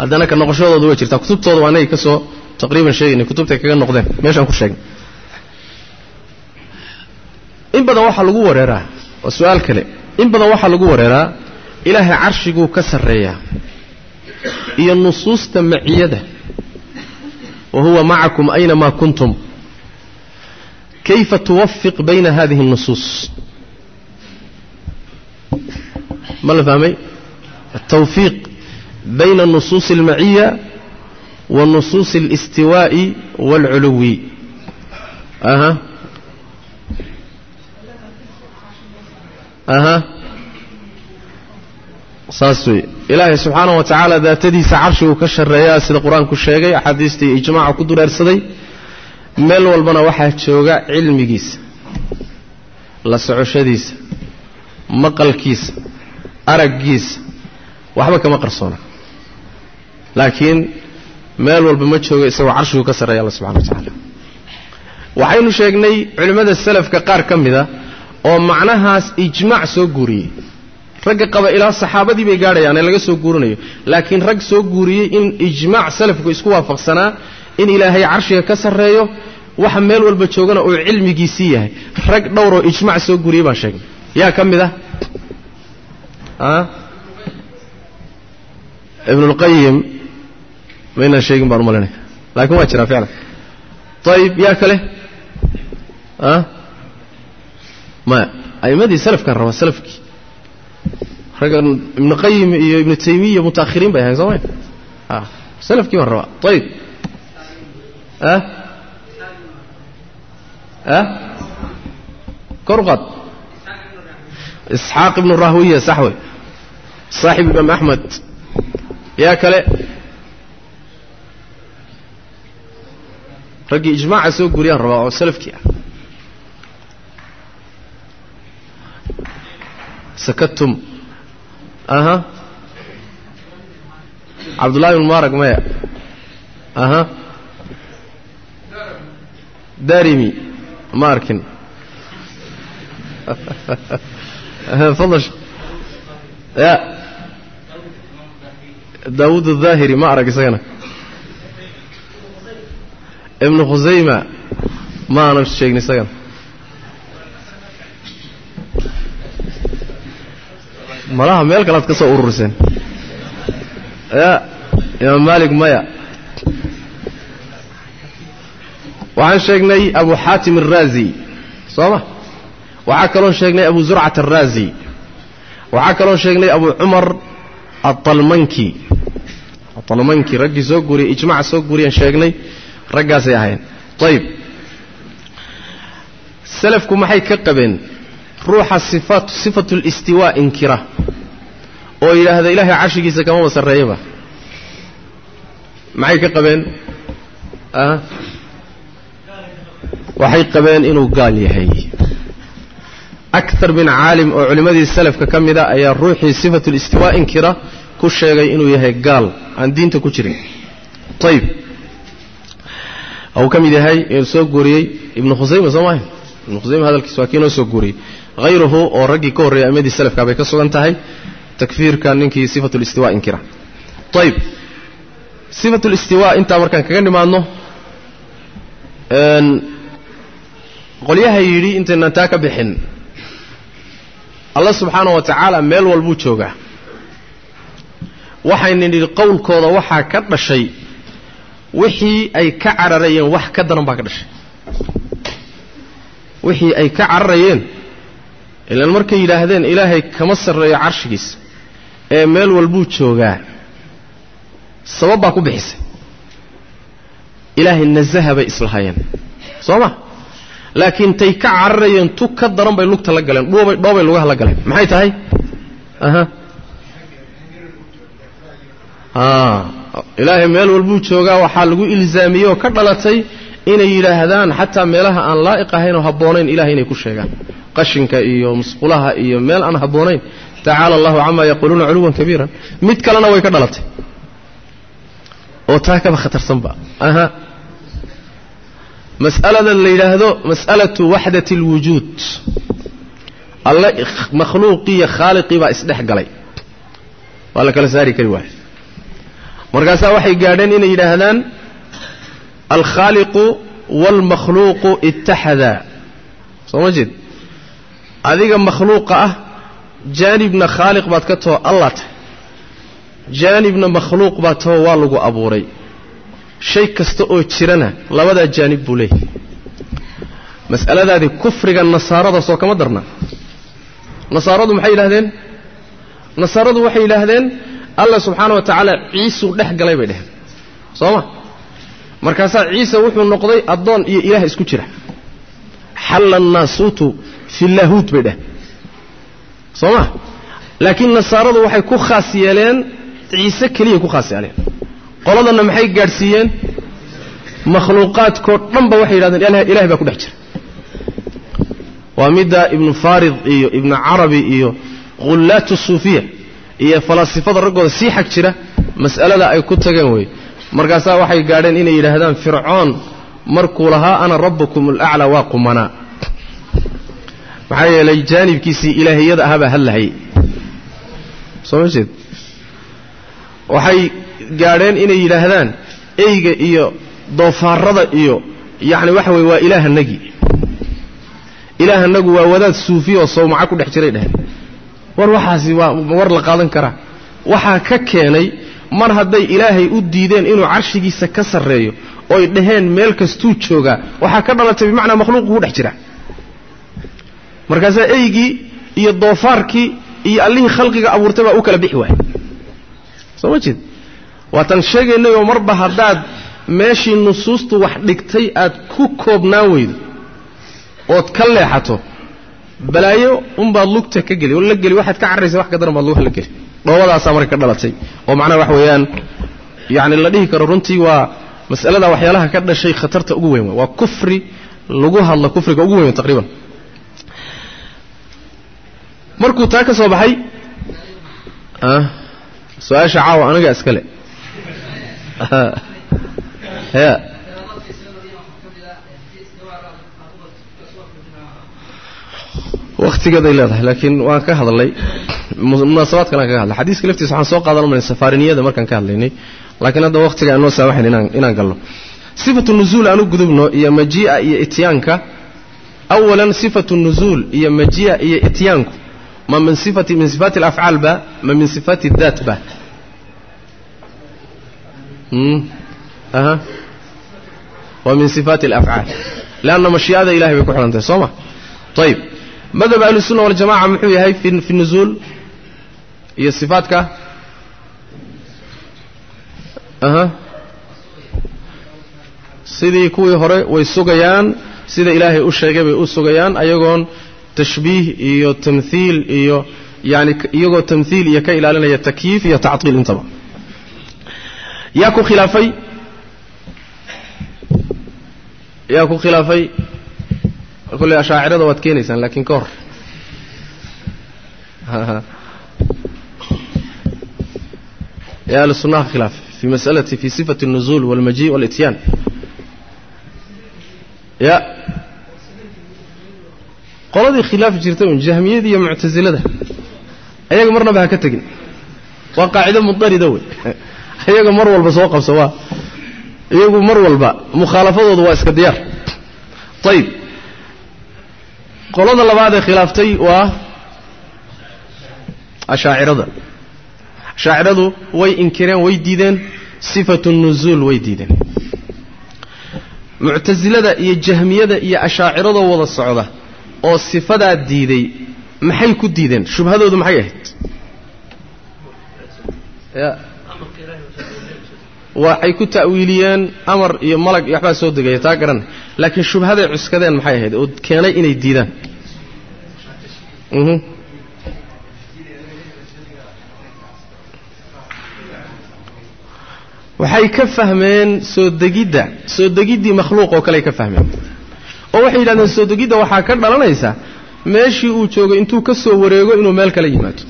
Haddana ka noqoshadooda way jirtaa. Kutubtooda waa anagii ka soo taqriiban sheegaynay kutubtay kaga noqdeen. Meeshaan ku sheegnay badan waxaa lagu wareeraa waa su-aal kale in badan waxaa lagu wareeraa ilaahay carshiguu ka sarreeyaa iyo nusuusta maciyada wa huwa macakum aynamaa kuntum kayfa tuwafiq bayna hadihi الnusuus ma la fahmay الtawfiiq bayna nusuuص اlmaciya wa nusuuص الاstiwaaءi wاlculuwi aha Aha. Saas wey. Ilaahay subxaanaه wa tacaala daatadiisa carshiguu ka shareeyaa sida qur'aanku sheegay axaadiista iyo ijmaaca ku dureersaday meel walbana waxaa jooga cilmigiisa la socoshadiisa maqalkiisa araggiisa waxba kama qarsoona laakiin meel walba ma joogo isagoo carshigu ka sarreeya alla subxana wa tacaala. Waxaynu sheegnay culimmada salafka qaar ka mida oo macnahaas ijmaac soo guuriyey. Ragga qaba ilaa saxaabadii bay gaadhayaan ee laga soo guurinayo. Laakiin rag soo guuriyey in ijmaac salafku isku waafaqsanaa in ilaahay carshiga ka sarreeyo waxa meel walba joogana uu cilmigiisii yahay. Rag dhowroo ijmaac soo guuriyey baan sheegnay yaa ka mid ah? Ibnulqayim maynaan sheegin baan u malinaya laakiin waa jiraa ficlan. Ayib yaa kale maya a'imadii salafkaan rabaa salafkii. Raggan ibnu qayim iyo ibnu taymiya mutaakhiriin bay ahayn soo maya a salafkii baan rabaa ayib a a kor u isxaaq ibnu rahwiya sax saaxib imaam axmed yaa kale? Raggii ijmaaca soo guriyaan rabaa oo salafkii ah sakatum aha cabdullahi bn mubaarag maya aha darimi ma arkin ya daawuud الdhaahiri ma arag isagana ibnu khusayma ma sheegin isagana malaha meel kalead ka soo ururiseen ya imaam maalik maya. Waxaan sheegnay abu xaatim alraazi soo ma waxaa kaloo sheegnay abu zurcat alraazi waxaa kaloo sheegnay abu cumar aalmanki almanki raggii soo guriyey ijmaca soo guriyeen sheegnay raggaasay ahayn ayib salafku maxay ka qabeen? Ruuxa sifatu اlistiwaa inkira oo yidhaahda ilaahay carshigiisa kamaba sarreeyaba maxay ka qabeen? Waxay qabeen inuu gaal yahay. Akar min caalim oo culimmadii salafka ka mida ayaa ruuxii sifatu listiwaa inkira ku sheegay inuu yahay gaal. Aan diinta ku jirin. Ayib uu ka mid yahay soo guuriyey ibnu khusayma soo maaha ibnu khusayma hadalkiis waa kii soo guuriyey hayruhu oo raggii ka horreeyay amadii salafka bay ka sugan tahay. Takfiirka ninkii sifatu listiwa inkira. Ayib sifatu listiwa intaa markaan kaga nimaadno qolyaha yidhi intaynaan taa ka bixin. Allah subxaana wa tacaala meel walbuu joogaa. Waxayna nidhi qowlkooda waxaa ka dhashay wixii ay ka cararayeen wax ka daran baa ka dhashay wixii ay ka cararayeen ilaan markay yidhaahdeen ilaahay kama sarreeyo carshigiisa ee meel walbuu joogaa sabab baa ku bixisay. Ilaahay nasaha bay islahaayeen soo ma? Laakiin tay ka cararayeen tu ka daran bay lugta la galeen dhoobay dhoobay lugaha la galeen. Maxay tahay? Aha. Ilaahay meel walbuu joogaa waxaa lagu ilzaamiyey oo ka dhalatay inay yidhaahdaan xataa meelaha aan laa'iq ahayn oo habboonayn ilahay inay ku sheegaan. Qashinka iyo musqulaha iyo meel aan habboonayn tacaala allahu camaa yaquuluuna culuwan kabiiran. Mid kalena way ka dhalatay. Oo taa kaba khatarsanba aha. Mas'alada la yidhaahdo mas'alatu waxdati alwujuud alle makhluuqiiyo khaaliqii baa isdhex galay. Waa la kala saari kari waaya markaasaa waxay gaadheen inay yidhaahdaan alkhaaliqu waalmakhluuqu ittaxadaa soo ma jeed adiga makhluuqa ah jaanibna khaaliq baad ka taho allah tahay jaanibna makhluuq baad taho waa lagu abuuray. Shay kasta oo jirana labadaa jaanib buu leeyahay. Mas'aladaadii kufriga nasaarada soo kama darna. Nasaaradu maxay yidhahdeen nasaaradu waxay yidhaahdeen allah subxaana wa tacaala ciisuu dhex galay bay dheheen soo ma markaasaa ciise wuxuu noqday addoon iyo ilaah isku jira. Xalla annaasuutu fi laahuut bay dheheen soo ma laakiin nasaaradu waxay ku khaas yeeleen ciise keliyay ku khaas yeeleen. Qoladanna maxay gaadhsiiyeen? Makhluuqaadkoo dhanba waxay yidhahdeen ilahay baa ku dhex jira. Waa midda ibnu farid iyo ibnu carabi iyo khullaatu suufiya iyo falaasifada raggooda sii xag jira mas'alada ay ku tageen wey markaasaa waxay gaadheen inay yidhaahdaan fircoon markuu lahaa ana rabbukum alaclaa waa qumanaa maxaa yeelay jaanibkiisii ilaahiyada ahaa baa hadlahayay. Soo ma jeed? Waxay gaadheen inay yidhaahdaan eyga iyo doofaarada iyo yacni waxa weye waa ilaahanagii ilaahanagu waa wadaad suufiya oo sawmaca ku dhex jiray dheheen war waxaasi waa war la qaadan karaa. Waxaa ka keenay mar hadday ilaahay u diideen inuu carshigiisa ka sarreeyo oy dhaheen meel kastuu joogaa waxaa ka dhalatay bimacnaa makhluuqu ku dhex jira markaasaa eygii iyo doofaarkii iyo allihii khalqiga abuurtay baa u kala bixi waayay soo ma jeed? Waataan sheegaynayoo marba haddaad meeshii nusuustu wax dhigtay aad ku koobnaan weydo ood ka leexato balaayo unbaad lugta ka geli la geli waxaad ka carraysa wax ka baad lugha la geli dhoobadaasaa marka ka dhalatay. Oo macnaha wax weeyaan yacni la dhihi karo runtii waa mas'alada waxyaalaha ka dhashay khatarta ugu weyn. Waa kufri lagu hadla kufriga ugu weyn taqriiban. Markuu taa ka soo baxay su'aasha caawa aniga iskale wakhtigeeday leedahay laakiin waan ka hadlay munaasabaad kalean kaga hadlay. Xadiiska laftiisa waxaan soo qaadan umalay safaariniyada markaan ka hadlaynay laakiin hadda wakhtiga aan noo saamaxayn inaan galno. Sifatu nuzuul aan u gudubno iyo majii'a iyo ityaanka awalan sifatu nuzuul iyo majii'a iyo ityaanku ma min sifati min sifaati alafcaal ba ma min sifaati daat ba. Aha. Waa min sifaati alafcaal leanna mashii'ada ilahay bay ku xidhantahay soo ma? Ayib madhab ahlusunna waljamaca muxuu yahay fi nuzuul iyo sifaadka? Aha. Sidii kuwii hore way sugayaan sida ilaahay u sheegay bay u sugayaan ayagoon tashbiih iyo tamhiil iyo yani iyagoo tamhiil iyo ka ilaalinaya takyiif iyo tactiil intaba. Yaa ku khilaafay? Yaa ku khilaafay kolley ashaacirada waad keenaysaan laakiin ka hor yaa ahlu sunnaha khilaaf fi masalati fi sifati الnuzuul wاlmaji wاlityaan ya qoladii khilaafi jirtay un jahmiyada iyo muctasilada ayaga marnaba ha ka tegin waa qaacido mudarida wey ayaga mar walba soo qabso waa iyagu mar walba mukhaalafadoodu waa iska diyaar ayib qolada labaad ee khilaaftay waa ashaacirada. Ashaaciradu way inkireen way diideen sifatu nuzuul way diideen. Muctasilada iyo jahmiyada iyo ashaaciradoo wada socda oo sifadaa diiday maxay ku diideen? Shubhadoodu maxay ahayd waxay ku ta'wiiliyeen amar iyo malag iyo waxbaa soo degaya taa garan. Laakiin shubhaday cuskadeen maxay ahayd? Oo keenay inay diidaan. Mhm. Waxay ka fahmeen soo degidda soo degiddii makhluuq oo kaley ka fahmeen. Oo waxay yidhahdeen soo degidda waxaa ka dhalanaysa meeshii uu joogay intuu ka soo wareego inuu meel kala yimaado.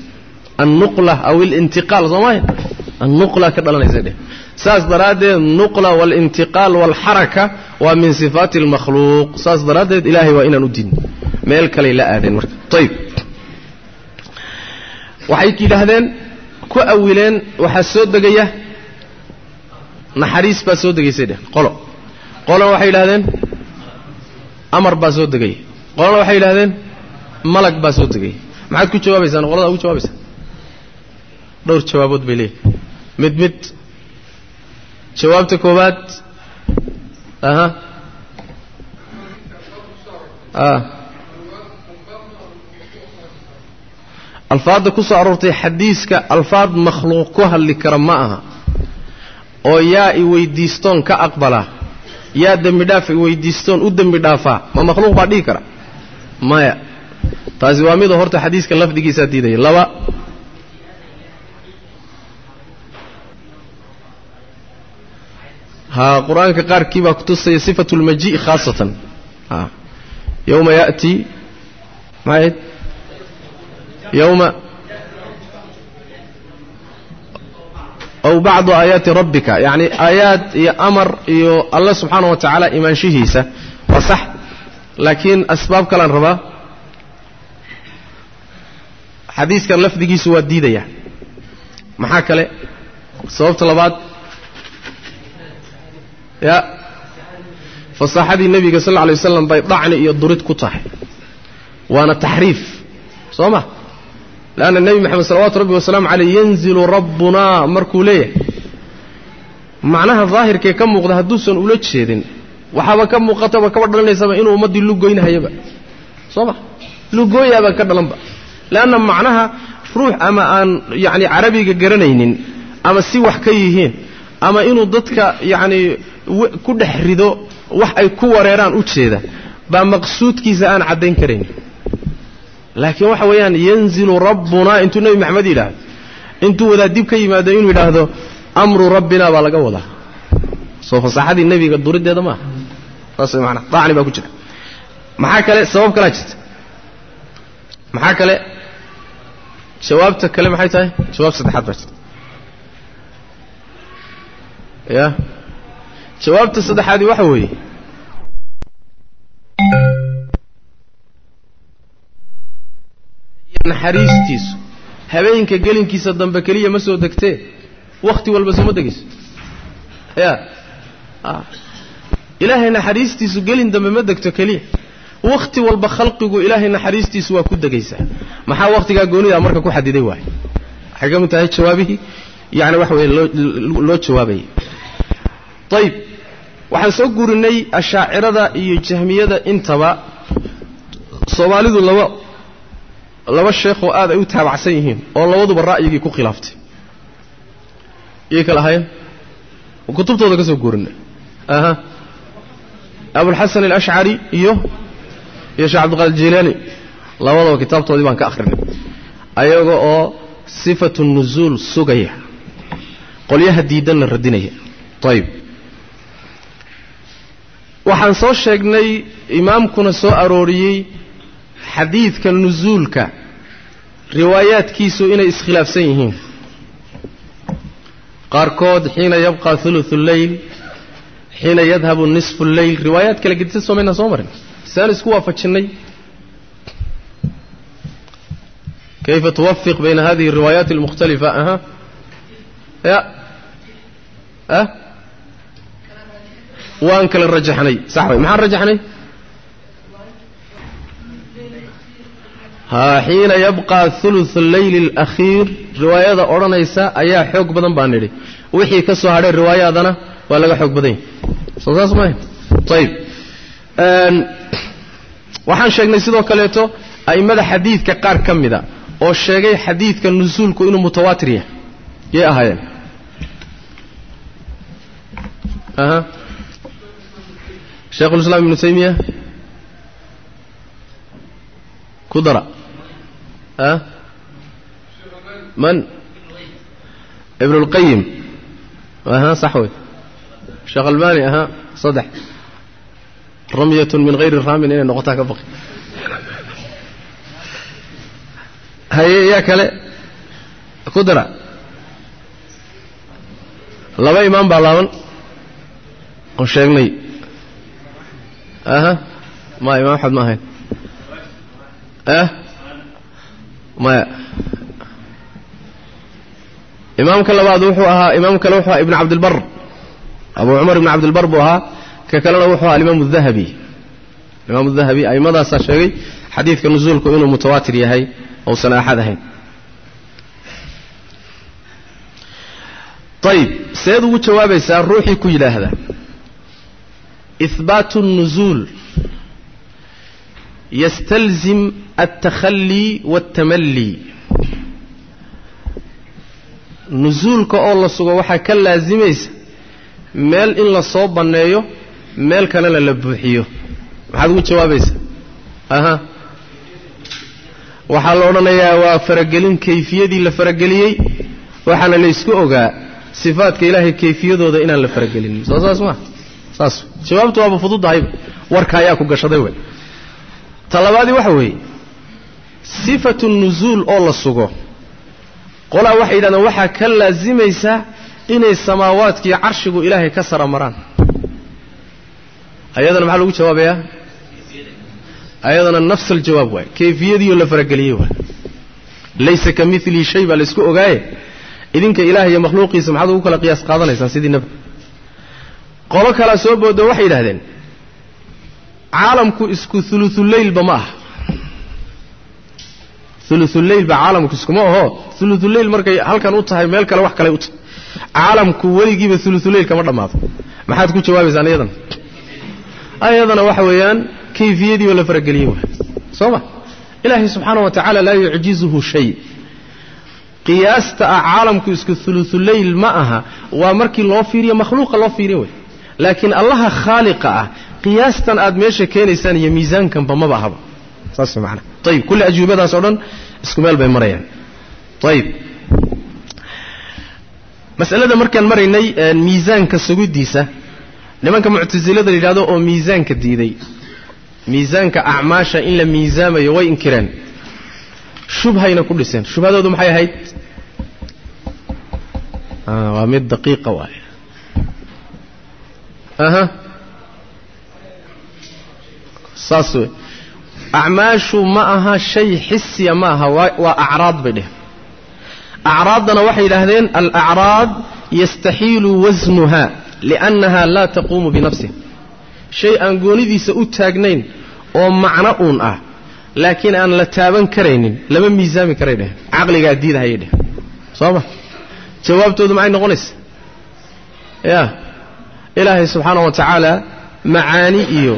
Annuqla aw ilintiqaal soo maaya annuqla ka dhalanaysa dheh saas daraaddeed nuqla waalintiqaal waalxaraka waa min sifaati almakhluuq saas daraaddeed ilaahay waa inaan u diidno meel kaley la aadeen marka ayib waxay yidhaahdeen ku awileen waxaa soo degaya naxariis baa soo degaysay dheh qolo qolona waxay yidhahdeen amar baa soo degaya qolona waxay yidhahdeen malag baa soo degaya maxaad ku jawaabaysaan qolada ugu jawaabaysaan dhowr jawaabood bay leeyihiin mid mid. Jawaabta koowaad aha. A alfaadda ku soo aroortay xadiiska alfaad makhluuq ku hadli kara ma aha. Oo yaa i weydiistoon ka aqbalaa yaa dembi dhaaf i weydiistoon u dembi dhaafaa ma makhluuq baa dhihi kara. Maya. Taasi waa midoo horta xadiiska lafdigiisaa diidaya. Laba haa qur'aanka qaarkii baa kutusaya sifatu lmaji khaasatan. Yowma ya'ti maxayd yowma aw bacdu aayaati rabbika. Yacni aayaad iyo amar iyo alle subxaana wa tacaala imaanshihiisa waa sax laakiin asbaab kalaan rabaa. Xadiiskan lafdigiisu waa diidaya. Maxaa kale? Sababta labaad ya. Fasaaxadii nebiga sal lla lay waslam bay dhacni iyo durid ku tahay. Waana taxriif. Soo ma? Leanna nebi moxamed salawaatu rabbi wasalaamu caleyh yanzilu rabbunaa markuu leeyahay. Macnaha daahirkee ka muuqda hadduusan ula jeedin waxaaba ka muuqataba kaba dhalanaysaba inuu ummaddii lugoynahayaba soo ma? Lugooyaaba ka dhalanba. Leanna macnaha ruux ama aan yacni carabiga garanaynin ama si wax ka yihiin ama inuu dadka yacni ku dhex rido wax ay ku wareeraan u jeeda baa maqsuudkiisa aan caddayn karaynin laakiin waxa weeyaan yanzilu rabbunaa intuu nebi maxamed yidhaahdo intuu wadaa dib ka yimaado inuu yidhaahdo amru rabbina baa laga wadaa. Soo fasaaxadii nebiga duriddeeda maaha saas way maanaa dacni baa ku jira. Maxaa kale sabab kalaa jirta. Maxaa kale jawaabta kale maxay tahay? Jawaab saddexaad baa jirta. Ya jawaabta saddexaadi waxa weeye. Naxariistiisu. Habeenka gelinkiisa dambe keliya ma soo degtee? Wakhti walba sooma degayso ya. Ilaahay naxariistiisu gelin dambe ma degto keliya. Wakhti walba khalqigu ilaahay naxariistiisu waa ku degaysaa maxaa wakhtigaa goonidaa marka ku xadiday waay waxay ka mid tahay jawaabihii yani waxa weye loo jawaabayay ayib waxaan soo guurinay ashaacirada iyo jahmiyada intaba. Soomaalidu laba laba sheekhoo aad ay u taabacsan yihiin oo labaduba ra'yigii ku khilaaftay. Iyay kala ahaayeen kutubtooda ka soo guurinay. Aha. Abulxasan alashcari iyo iyo sheekh cabdiqaadir jilaani labadaba kitaabtoodii baan ka akhrinay. Ayaga oo sifatu nuzuul sugaya. Qolyaha diidanna radinaya. Ayib waxaan soo sheegnay imaamkuna soo arooriyey xadiidka nusuulka riwaayaadkiisu inay iskhilaafsan yihiin qaarkood xiina yabqa uluثu اleyl xiina yadhabu nisfu اleyl riwaayaad kale gedisa somaynaan soo marin saan isku waafajinnay kayfa tuwafiq bayna hadihi الriwaayaat اlmukhtalifa aha ya ah waan kala rajaxnay. Saxbay maxaan rajaxnay? Haa xiina yabqaa hulu leyli اlakhiir riwaayada odhanaysa ayaa xoog badan baa nidhi. Wixii ka soo hadhay riwaayadana waa laga xoog badanya soo saas maaha ayib waxaan sheegnay sidoo kaleeto a'immada xadiidka qaar ka mida oo sheegay xadiidka nusuulku inuu mutawaatir yahay. Yay ahaayeen aha sheekh ulislaam ibnu taymiya ku dara. A man? Ibn اlqayim aha sax wey sheekh albani aha saddex ramyat min hayri raamin inay noqotaa ka baqi. Haye yaa kale. Ku dara. Laba imaam baa laaban. Oo sheegnay aha. Ma imaam axmed ma ahayn ah maya imaamka labaad wuxuu ahaa imaam kale wuxuu ahaa ibn cabdilbar abu cumar ibn cabdilbar buu ahaa. Ka kalena wuxuu ahaa alimaam dahabi imaam dahabi a'imadaasaa sheegay xadiidka nusuulku inuu mutawaatir yahay ousan aaxad ahayn. Ayib seed ugu jawaabaysaa ruuxii ku yidhaahda ihbaatu الnuzuul ystalzim altakhallii wاltamallii nusuulka oo la sugo waxaa ka laasimaysa meel in la soo banneeyo meel kalena la buuxiyo maxaad ugu jawaabaysaa aha waxaa la odhanayaa waa faragelin kayfiyadii la farageliyey waxaana laysku ogaa sifaadka ilaahay kayfiyadooda inaan la faragelinin soo saas maa saas. Jawaabtu waaba fududahayba warka ayaa ku gashaday wey. Talabaadii waxa weeye sifatu nusuul oo la sugo. Qolaa waxay yidhahdeen waxaa ka laasimaysaa inay samaawaadkiiyo carshigu ilaahay ka sara maraan. Ayadana maxaa lagu jawaabayaa? Ayadana nafs aljawaab waay. Kayfiyadiioo la farageliyey waay. Laysa ka milii shay baa laysku ogaaye? Idinka ilaah iyo makhluuqiisa maxaad ugu kala qiyaas qaadanaysaan sidii qolo kalaa soo boodo waxay yidhahdeen caalamku isku uluuleylba ma aha. Uluuleylba caalamku iskuma aho uluuleyl markay halkan u tahay meel kale wax kale u tahay. Caalamku weligiiba uluuleyl kama dhammaado maxaad ku jawaabaysaan iyadana ayadana waxa weeyaan kayfiyadii oo la farageliyey waay. Soo ma? Ilaahay subxaana wa tacaala laa yucjizuhu shay. Qiyaasta ah caalamku isku uluuleyl ma aha. Waa markii loo fiiriyo makhluuqa loo fiiriyo wey laakiin allaha khaaliqa ah qiyaastan aad meesha keenaysaan iyo miisaankanba maba ahaba. Saas maana ayib kulli ajuubadaas oo dhan isku meel bay marayaan. Ayib masalada markaan maraynay miisaanka sugidiisa nimanka muctasilada la yidhahdo oo miisaanka diiday. Miisaanka acmaasha in la miisaamayo way inkireen. Shubhayna ku dhiseen. Shubhadoodu maxay ahayd? Waa mid daqiiqa waay saas wey acmaashu ma aha shay xisiya ma aha waa acraad bay dheheen. Acraaddana waxay yidhaahdeen alacraad yastaxiilu wasnuha liannaha laa taquumu binafsiha shay aan goonidiisa u taagnayn oo macno uun ah laakiin aan la taaban karaynin lama miisaami karay dheheen. Caqligaa diidahayay dheheen. Soo ma jawaabtoodu maxay noqonaysa? Ya ilaahay subxaana wa tacaala macaani iyo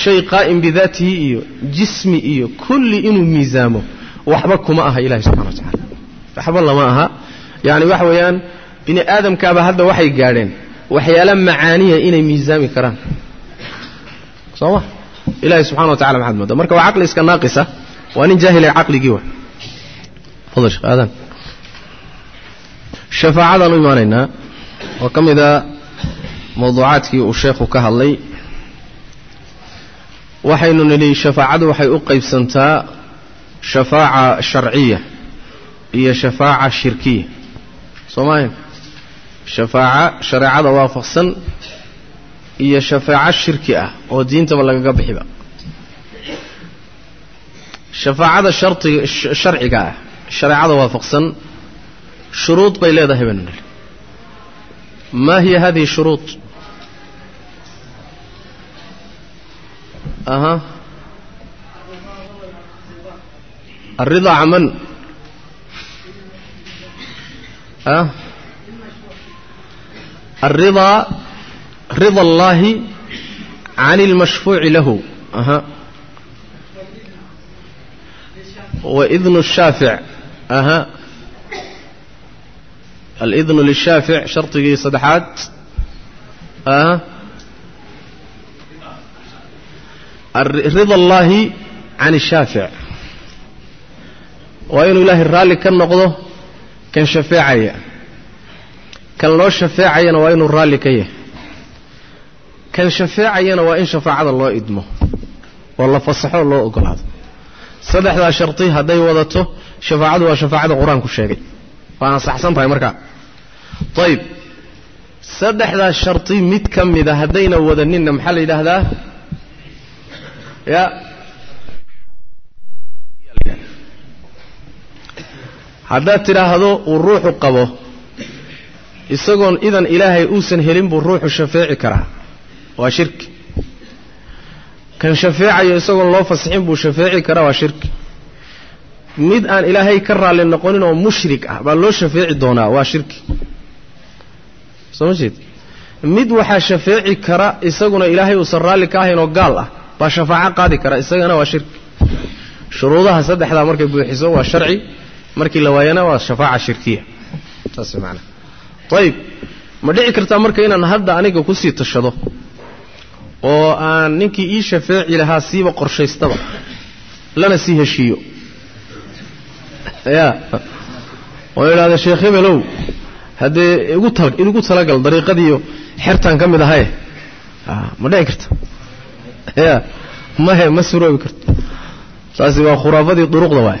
shay qaa'im bidaatihi iyo jismi iyo kulli inuu miisaamo waxba kuma aha ilahay subxana wa tacala waxba lama aha. Yacni waxa weeyaan bini aadamkaaba hadda waxay gaadheen waxyaala macaaniya inay miisaami karaan. Soo ma? Ilahay subxana wa maxaad moodaa. Marka waa caqli iska naaqisa waa nin jaahilay caqligii wa fadal shafaacadaan u imaanaynaa oo ka mid a mawduucaadkii uu sheekhu ka hadlay waxaynu nidhi shafaacadu waxay u qaybsantaa shafaaca sharciya iyo shafaaca shirkiya. Soo maahayn shafaaca shareecada waafaqsan iyo shafaaco shirki ah oo diintaba lagaga bixiba shafaacada shartiga sharciga ah shareecada waafaqsan shuruud bay leedahay baynu nidhi. Ma hiya hadihi shuruud aha. الرضا عن من أه؟ الرضا رضا الله عن المشفوع له أها وإذن الشافع أها الإذن للشافع شرطه صدحات أها rida allaahi can ishaafic waa inuu ilaahay raalli ka noqdo kan shafeecaya. Kan loo shafeecayana waa inuu raalli ka yahay. Kan shafeecayana waa in shafaacada loo idmo oo la fasaxo loo ogolaado. Saddexdaa sharti hadday wadato shafaacadu waa shafaacada qur'aanku sheegay. Waana saxsan tahay markaa. Ayib saddexdaa sharti mid ka mida ah haddayna wadaninna maxaa la yidhaahdaa? يا haddaad tidhaahdo uu ruuxu qabo isagoon idan ilaahay uusan helin buu ruuxu shafeeci karaa. Waa shirki. Kan shafeecayo isagoon loo fasixin buu shafeeci karaa waa shirki. Mid aan ilaahay ka raalli noqonin oo mushrik ah baa loo shafeeci doonaa waa shirki. Soo ma jeed? Mid waxaa shafeeci kara isaguna ilaahay uusan raalli ka ahayn oo gaal ah baa shafaaco qaadi kara isagana waa shirki. Shuruudaha saddexdaa markay buuxiso waa sharci markii la waayana waa shafaaca shirkiya. Saas maanaa ayib ma dhici kartaa marka inaan hadda aniga ku sii tashado oo aan ninkii ii shafeeci lahaa siiba qorshaystaba lana sii heshiiyo? Ya oo idhahda sheekh hebelow haddee igu tal igu talagal dariiqadiiyo xertaan ka mid ahaye. Ma dhici karta mahe ma suroobi karto. Saasi waa khuraafadii duruqda waay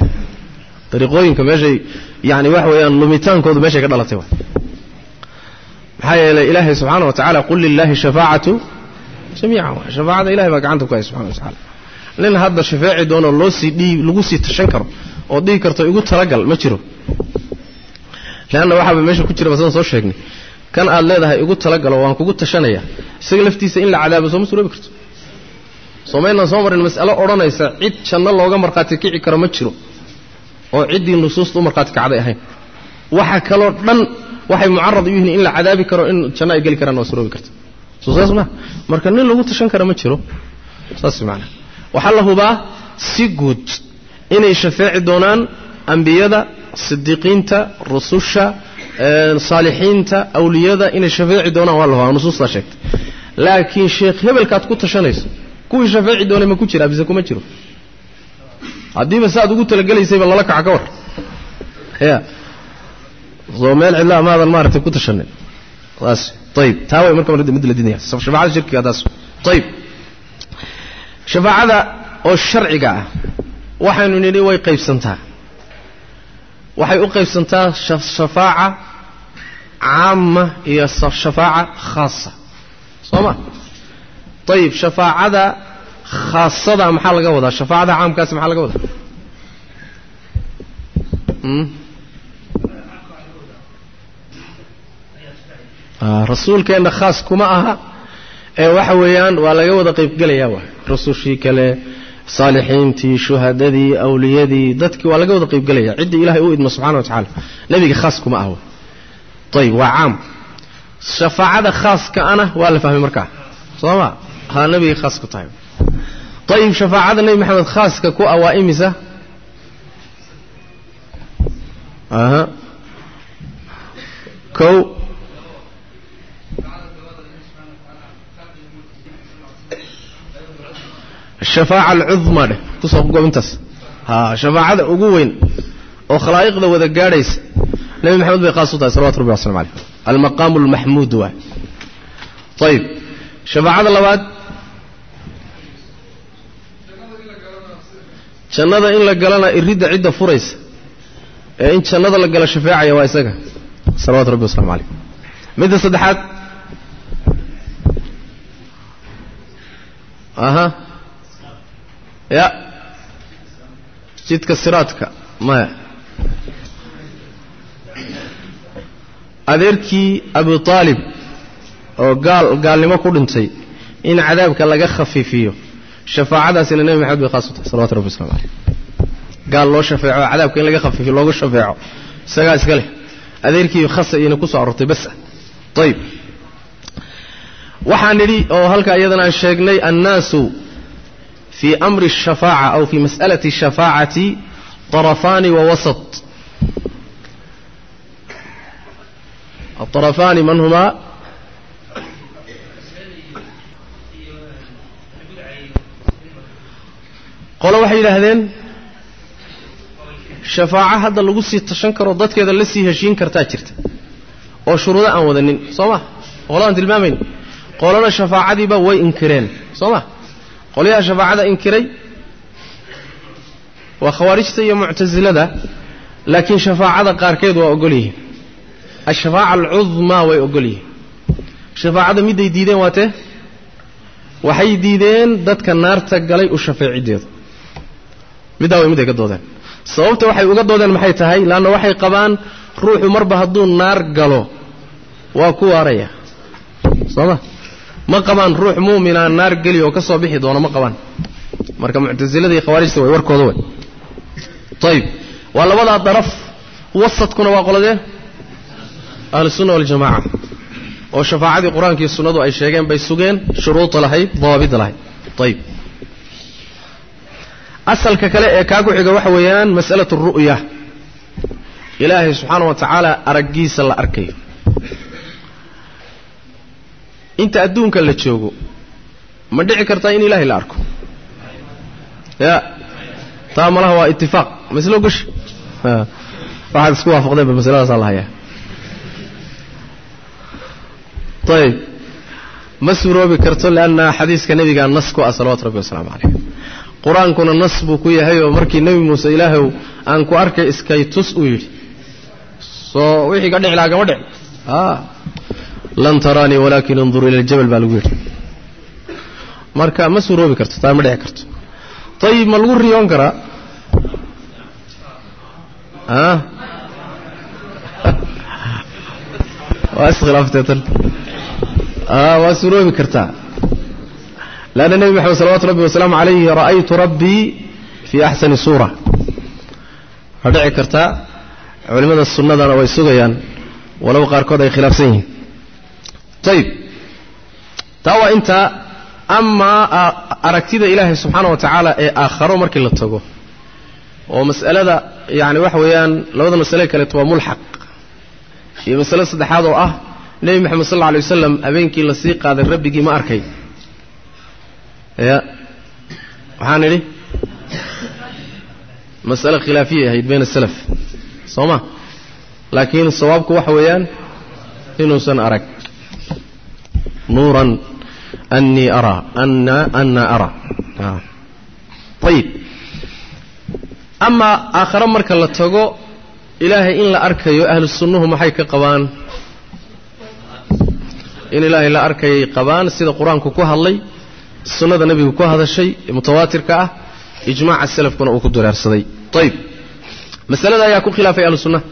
dariiqooyinka meeshay yani waxa weeyaan lumitaankoodu meeshay ka dhalatay waay maxaa yeelay ilaahay subxaana wa tacala qul lilaahi shafaacatu jamiican shafaacada ilahay baa gacanta ku hay subxana wa tacala nin hadda shafeeci doonoo loo sii dhiib lagu sii tashan karo oo dhihi karto igu talagal ma jiro. Leanna waxaaba meesha ku jira basaan soo sheegnay. Kan aad leedahay igu talagalo waan kugu tashanaya isaga laftiisa in la cadaabo sooma suroobi karto soomaynaan soo marin mas'alo odhanaysa cid janno looga markhaati kici karo ma jiro. Oo ciddii nusuusta u markhaati kacday ahayn. Waxa kaloo dhan waxay mucarad u yihiin in la cadaabi karo in janno ay geli karaan waa suroobi karta soo saas ma marka nin lagu tashan kara ma jiro. Saas maanaa waxaa la hubaa si guud inay shafeeci doonaan ambiyada sidiiqiinta rususha saalixiinta awliyada inay shafeeci doonaan. Waa la hubaa nusuustaa sheegtay. Laakiin sheekh hebelkaad ku tashanayso kuwii shafeeci doonay ma ku jira bise kuma jiro. Haddiiba saaad ugu talagelaysayba lala kaca ka war. Ya soo meel cidlaa maadan maaragtay ku tashanin saas ayib taa way marka mid la dinaya shafaacada shirkiga taas. Ayib shafaacada oo sharciga ah waxaynu nidhi way qaybsantaa. Waxay u qaybsantaa shafaaca caama iyo shafaaca khaasa. Soo ma ayib shafaacada khaasada maxaa laga wadaa? Shafaacada caamkaasi maxaa laga wadaa? Rasuulkeenna khaas kuma aha. Ee waxa weeyaan waa laga wada qaybgelayaa wa rusushii kale saalixiintii shuhadadii awliyadii dadkii waa laga wada qaybgelaya ciddii ilahay u idmo subxana wa tacala nebiga khaas kuma ah ayib waa caam. Shafaacada khaaska ana waa la fahmay markaa. Soo ma haa nebigay khaas ku tahay. Ayib shafaacada nebi maxamed khaaska ku ah waa imisa? Aha. Kow. Shafaaca alcudma dheh. Kusoo gobintaas haa shafaacada ugu weyn oo khalaa'iqda wada gaadhaysa nebi maxamed bay qaas u tahay salawatu rabbi waslamu caleyh almaqaamu almaxmuud waay ayib shafaacada labaad. Jannada in la galana iridda cidda furaysa. Ee in jannada la gala shafeecaya waa isaga. Salawatu rabbi waslamu caleyh midda saddexaad. Aha. Ya. Jidka siraadka. Maya. Adeerkii abi aalib oo gaal gaalnimo ku dhintay in cadaabka laga khafiifiyo shafaacadaasina nebi maxamed bay khaas u tahay salawatu rabbi waslamu caleyh gaal loo shafeeco cadaabka in laga khafiifiyo loogu shafeeco isagaa iska leh adeerkii khasa iyana ku soo arortay basa ayib waxaan nidhi oo halkaa iyadana aan sheegnay annaasu في أمر الشفاعة أو في مسألة الشفاعة طرفان ووسط الطرفان من هما qolo waxay yidhaahdeen shafaaco hadda lagu sii tashan karo dadkeeda la sii heshiin kartaa jirta. Oo shuruudo aan wadanin soo ma? Qoladaan tilmaamayn. Qolona shafaacadiiba way inkireen soo ma? Qolyaha shafaacada inkiray waa khawaarijta iyo muctasilada laakiin shafaacada qaarkeed waa ogol yihiin. Ashafaaca alcudmaa way ogol yihiin. Shafaacada midday diideen waa tee waxay diideen dadka naarta galay u shafeecideedu middaa way mid ay ka doodeen. Sababta waxay uga doodeen maxay tahay? Laanna waxay qabaan ruuxu marba hadduu naar galo waa ku waaraya. Soo ma? Qabaan ruux muumina naar geli oo ka soo bixi doono ma qabaan. Marka muctasilada iyo khawaarijta way warkooda way. Ayib waa labadaa daraf wasadkuna waa qoladee? Ahlusunna waljamaca oo shafaacadii qur'aanka iyo sunnadu ay sheegeen bay sugeen shuruuda lahayd dawaabida lahayd. Ayib asalka kale ee kaa ku xiga waxa weeyaan mas'alatu ru'ya. Ilaahay subxaana wa tacaala araggiisa la arkayo. Inta adduunka la joogo ma dhici kartaa in ilaahay la arko. Ya taa malaha waa itifaaq maslo gosh waxaad isku waafaqdeenba masaladaasaa la ayib ma suroobi karto leanna xadiiska nebigaa nas ku ah salawatu rabbi wasalaamu caleyh qur'aankuna nas buu ku yahay oo markii nebi muuse ilaahow aan ku arkay iskay tus uu yidhi. Soo wixii ka dhici lahaa kama dhici lan taraanii walaakin indur ila aljabal baa lagu yidhi. Marka ma suuroobi karto taa ma dhici karto. Ayib ma lagu riyoon karaa? Waa iskhilaafteetan waa suuroobi kartaa lanna nebi maxamed salawatu rabbi wasalaamu calayhi ra'aytu rabbii fii axsani suura waa dhici kartaa culimmada sunnadana way sugayaan walow qaarkood ay khilaafsan yihiin ayib taa waa intaa amaa aragtida ilaahay subxaana wa tacaala ee aakharo markii la tago oo mas'alada yani waxa weeyaan labada masale kaleeto waa mulxaq iyo masale saddexaad oo ah nebi moxamed sal alla alay wasalam habeenkii la sii qaaday rabbigii ma arkay ya. Waxaan idhi masale khilaafiyay ahayd bayn asalaf soo ma laakiin sawaabku waxa weeyaan inuusan arag. Nuuran annii araa ana ana araa ayib amaa aakhare marka la tago ilaahay in la arkayo ahlu sunnuhu maxay ka qabaan? In ilaahay la arkayay qabaan sida qur'aanku ku hadlay sunnada nebigu ku hadashay mutawaatirka ah ijmaaca salafkuna uu ku dureersaday ayib masalada ayaa ku khilaafay ahlu sunnaha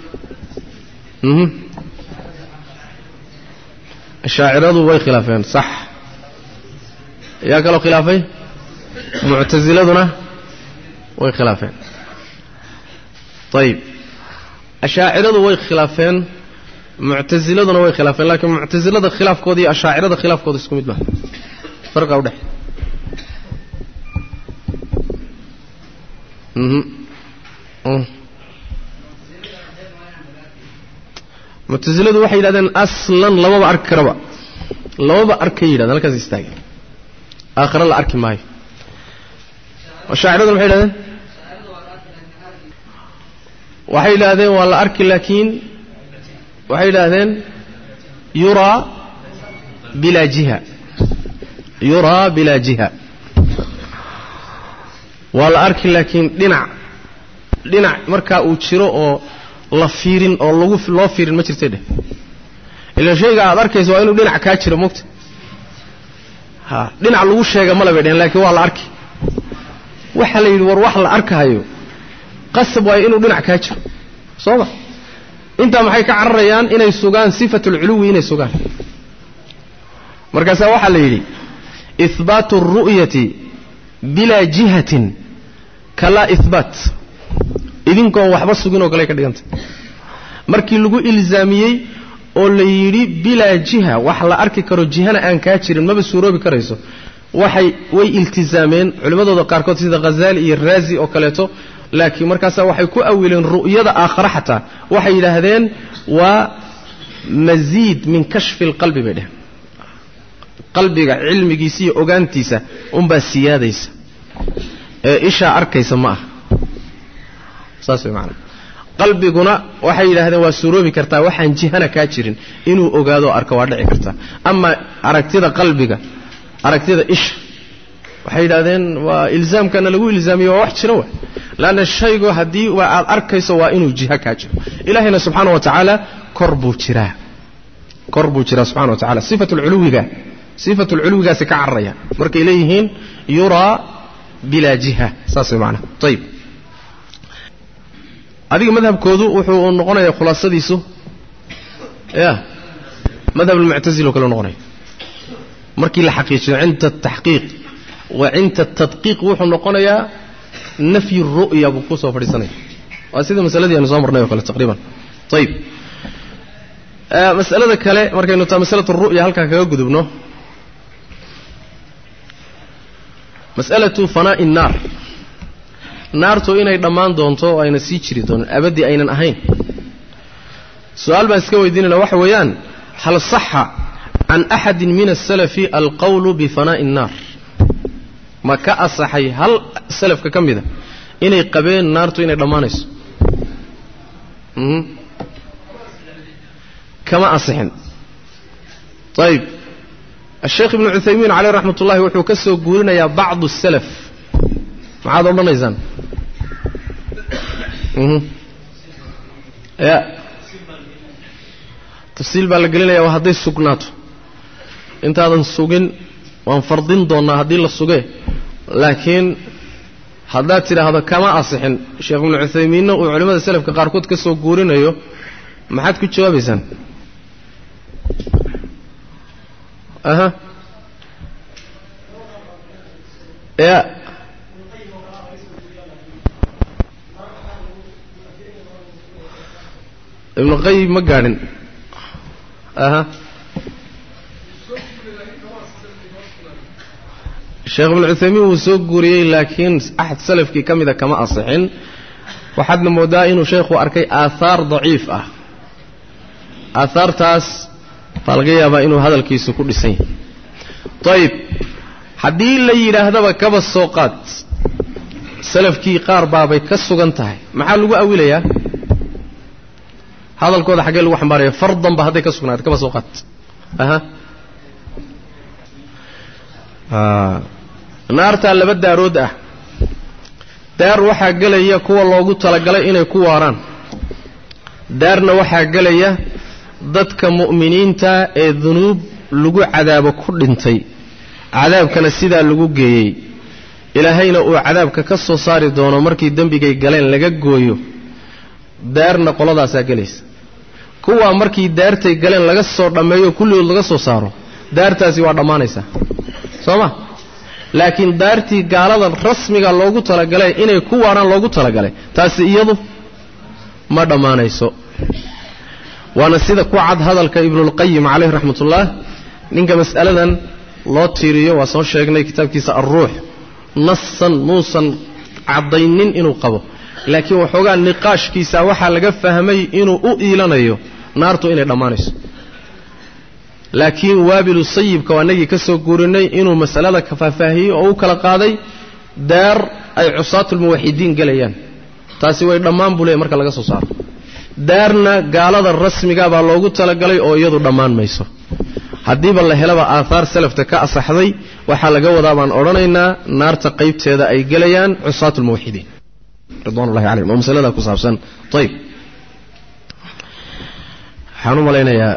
ashaaciradu way khilaafeen sax. Yaa kaloo khilaafay? Muctasiladuna way khilaafeen. Ayib ashaaciradu way khilaafeen muctasiladuna way khilaafeen laakiin muctasilada khilaafkooda iyo ashaacirada khilaafkooda isku mid maaha farqa udhex muctasiladu waxay yidhahdeen aslan lamaba arki karaba lamaba arkay yidhahdeen halkaas istaagay aakhare la arki maayo. Ashaaciraduna maxay yidhahdeen waxay yidhaahdeen waa la arki laakiin waxay yidhaahdeen yuraa bilaa jiha. Yuraa bilaa jiha waa la arki laakiin dhinac dhinac markaa uu jiro oo la fiirin oo lagu loo fiirin ma jirtay dheh ilaan shayga aad arkayso waa inuu dhinac kaa jiro mogta ha dhinac lagu sheega mala bay dheheen laakiin waa la arki. Waxaa la yidhi war wax la arkahayo qasab waayo inuu dhinac kaa jiro. Soo ma? Intaa maxay ka cararayaan inay sugaan sifatulculuwi inay sugaan? Markaasaa waxaa la yidhi ihbaatu alru'yati bilaa jihatin kalaa ihbaat idinkoon waxba sugin oo kale ka dhigantay. Markii lagu ilzaamiyey oo la yidhi bilaa jiha wax la arki karo jihana aan kaa jirin maba suuroobi karayso. Waxay way iltizaameen culimmadooda qaarkood sida khazaali iyo raazi oo kaleeto laakiin markaasaa waxay ku awileen ru'yada aakhare xataa. Waxay yidhaahdeen waa masiid min kashfi alqalbi bay dheheen qalbiga cilmigiisa iyo ogaantiisa unbaa siyaadaysa ee ishaa arkaysa ma aha saas way macanaa qalbiguna waxay yidhaahdeen waa suuroobi kartaa waxaan jihana kaa jirin. Inuu ogaado arka waa dhici kartaa ama aragtida qalbiga aragtida isha waxay yidhahdeen waa ilzaamkana lagu ilzaamiye waa wax jira wa leanna shaygu haddii aad arkayso waa inuu jiha kaa jiro. Ilaahayna subxaana wa tacaala kor buu jiraa. Kor buu jiraa subxana wa tacala sifatulculuwiga sifatulculuwigaasi ka cararaya. Markay leeyihiin yuraa bilaa jiha saas way macanaa ayib adiga madhabkoodu wuxuu noqonayaa khulaasadiisu. Ya madhab almuctazila o kale noqonaya. Markii la xaqiijiyo cinda ataxqiiq wa cinda atadqiiq wuxuu noqonayaa nafyi ru'ya buu ku soo fadhiisanaya. Waa sida masaladii aynu soo marnay o kale taqriiban. Ayib masalada kale markaynu taa masalatu ru'ya halkaa kaga gudubno mas'alatu fanaa'i innaar naartu inay dhammaan doonto oo ayna sii jiri doonin abaddi aynan ahayn. Su'aal baan iska weydiinayna waxa weeyaan hal saxa can axadin min asalafi alqowlu bifanaa'i innaar ma ka asaxay hal salafka ka mida inay qabeen naartu inay dhammaanayso? Kama asixin ayib asheekh ibnu cuthaymiin caleyh raxmat ullahi wuxuu ka soo guurinayaa bacdu salaf maxaad odhanaysaan ya tafsiil baa la gelinaya waa hadday sugnaato intaadan sugin waan fardin doonnaa haddii la suge laakiin haddaad tidhaahdo kama asixin sheekh ibnu cuthaymiinna uu culimmada selafka qaarkood ka soo guurinayo maxaad ku jawaabaysaan aha. Ya ibnu qayim ma gaadhin. Aha. Sheekh ibnu wuu soo guuriyey laakiin axad salafkii ka mida kama asixin waxaadna moodaa inuu sheekhu arkay aahaar daciif ah. Aahaartaas baa laga yaabaa inuu hadalkiisu ku dhisan yahay. Ayib haddii la yidhaahdaba kaba soo qaad. Salafkii qaar baabay ka sugan tahay. Maxaa lagu awilayaa? Hadalkooda xaggee lagu xambaaraya fardanba hadday ka sugnaatay kaba soo qaad. Aha. Naartaa laba daarood ah. Daar waxaa gelaya kuwa loogu talagalay inay ku waaraan. Daarna waxaa gelaya dadka mu'miniinta ee dunuub lagu cadaabo ku dhintay. Cadaabkana sidaa lagu geeyey. Ilaahayna uu cadaabka ka soo saari doono markii dembigay galeen laga gooyo daarna qoladaasaa gelaysa. Kuwaa markii daartay galeen laga soo dhammeeyo kulligood laga soo saaro daartaasi waa dhammaanaysaa soo ma? Laakiin daartii gaalada rasmiga loogu talagalay inay ku waaraan loogu talagalay taasi iyadu ma dhammaanayso waana sida ku cad hadalka ibnulqayim caleyh raxmatullah ninka mas'aladan loo tiiriyo waa soo sheegnay kitaabkiisa alruux nasan muusan caddaynin inuu qabo. Laakiin waxoogaa niqaashkiisa waxaa laga fahmay inuu u iilanayo. Naartu inay dhammaanayso. Laakiin waabilu sayibka waa nagii ka soo guurinay inuu masalada faahfaahiyey oo u kala qaaday daar ay cusaatulmuwaxidiin gelayaan taasi way dhammaan buu leey marka laga soo saaro daarna gaalada rasmiga baa loogu talagalay oo iyadu dhammaan mayso. Haddiiba la helaba aathaar salafta ka asaxday waxaa laga wadaa baan odhanaynaa naarta qaybteeda ay gelayaan cusaatulmuwaxidiin ridwanullahi calayhim oo masalada ku saabsan. Ayib waxaan u malaynayaa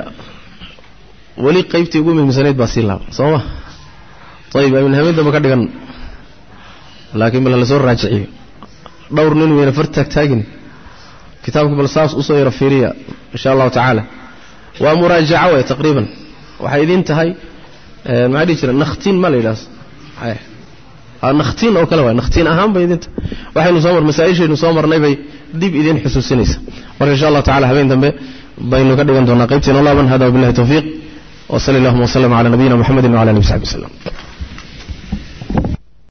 weli qaybtii ugu muhimsanayd baa sii laaba soo ma? Ayib aminhamidaba ka dhigan laakiin bal la soo raajiciyo dhowr nin weyna far taagtaagin kitaabka bal saas usoo yaro fiiriya insha allahu tacaala waa muraajaca way taqriiban waxay idiin tahay maxaa dhihi jira nakhtiin ma la yidhaha nakhtiin oo kale waay nakhtiin ahaan bay idinta waxaynu soo mar masaa-ishaynu soo marnay bay dib idiin xusuusinaysa marka insha allahu tacala habeen dambe baynu ka dhigan doonaa qaybteena laaban hada wabillahi tawfiiq وصلى اللهم وسلم على نبينا محمد وعلى اله وصحبه وسلم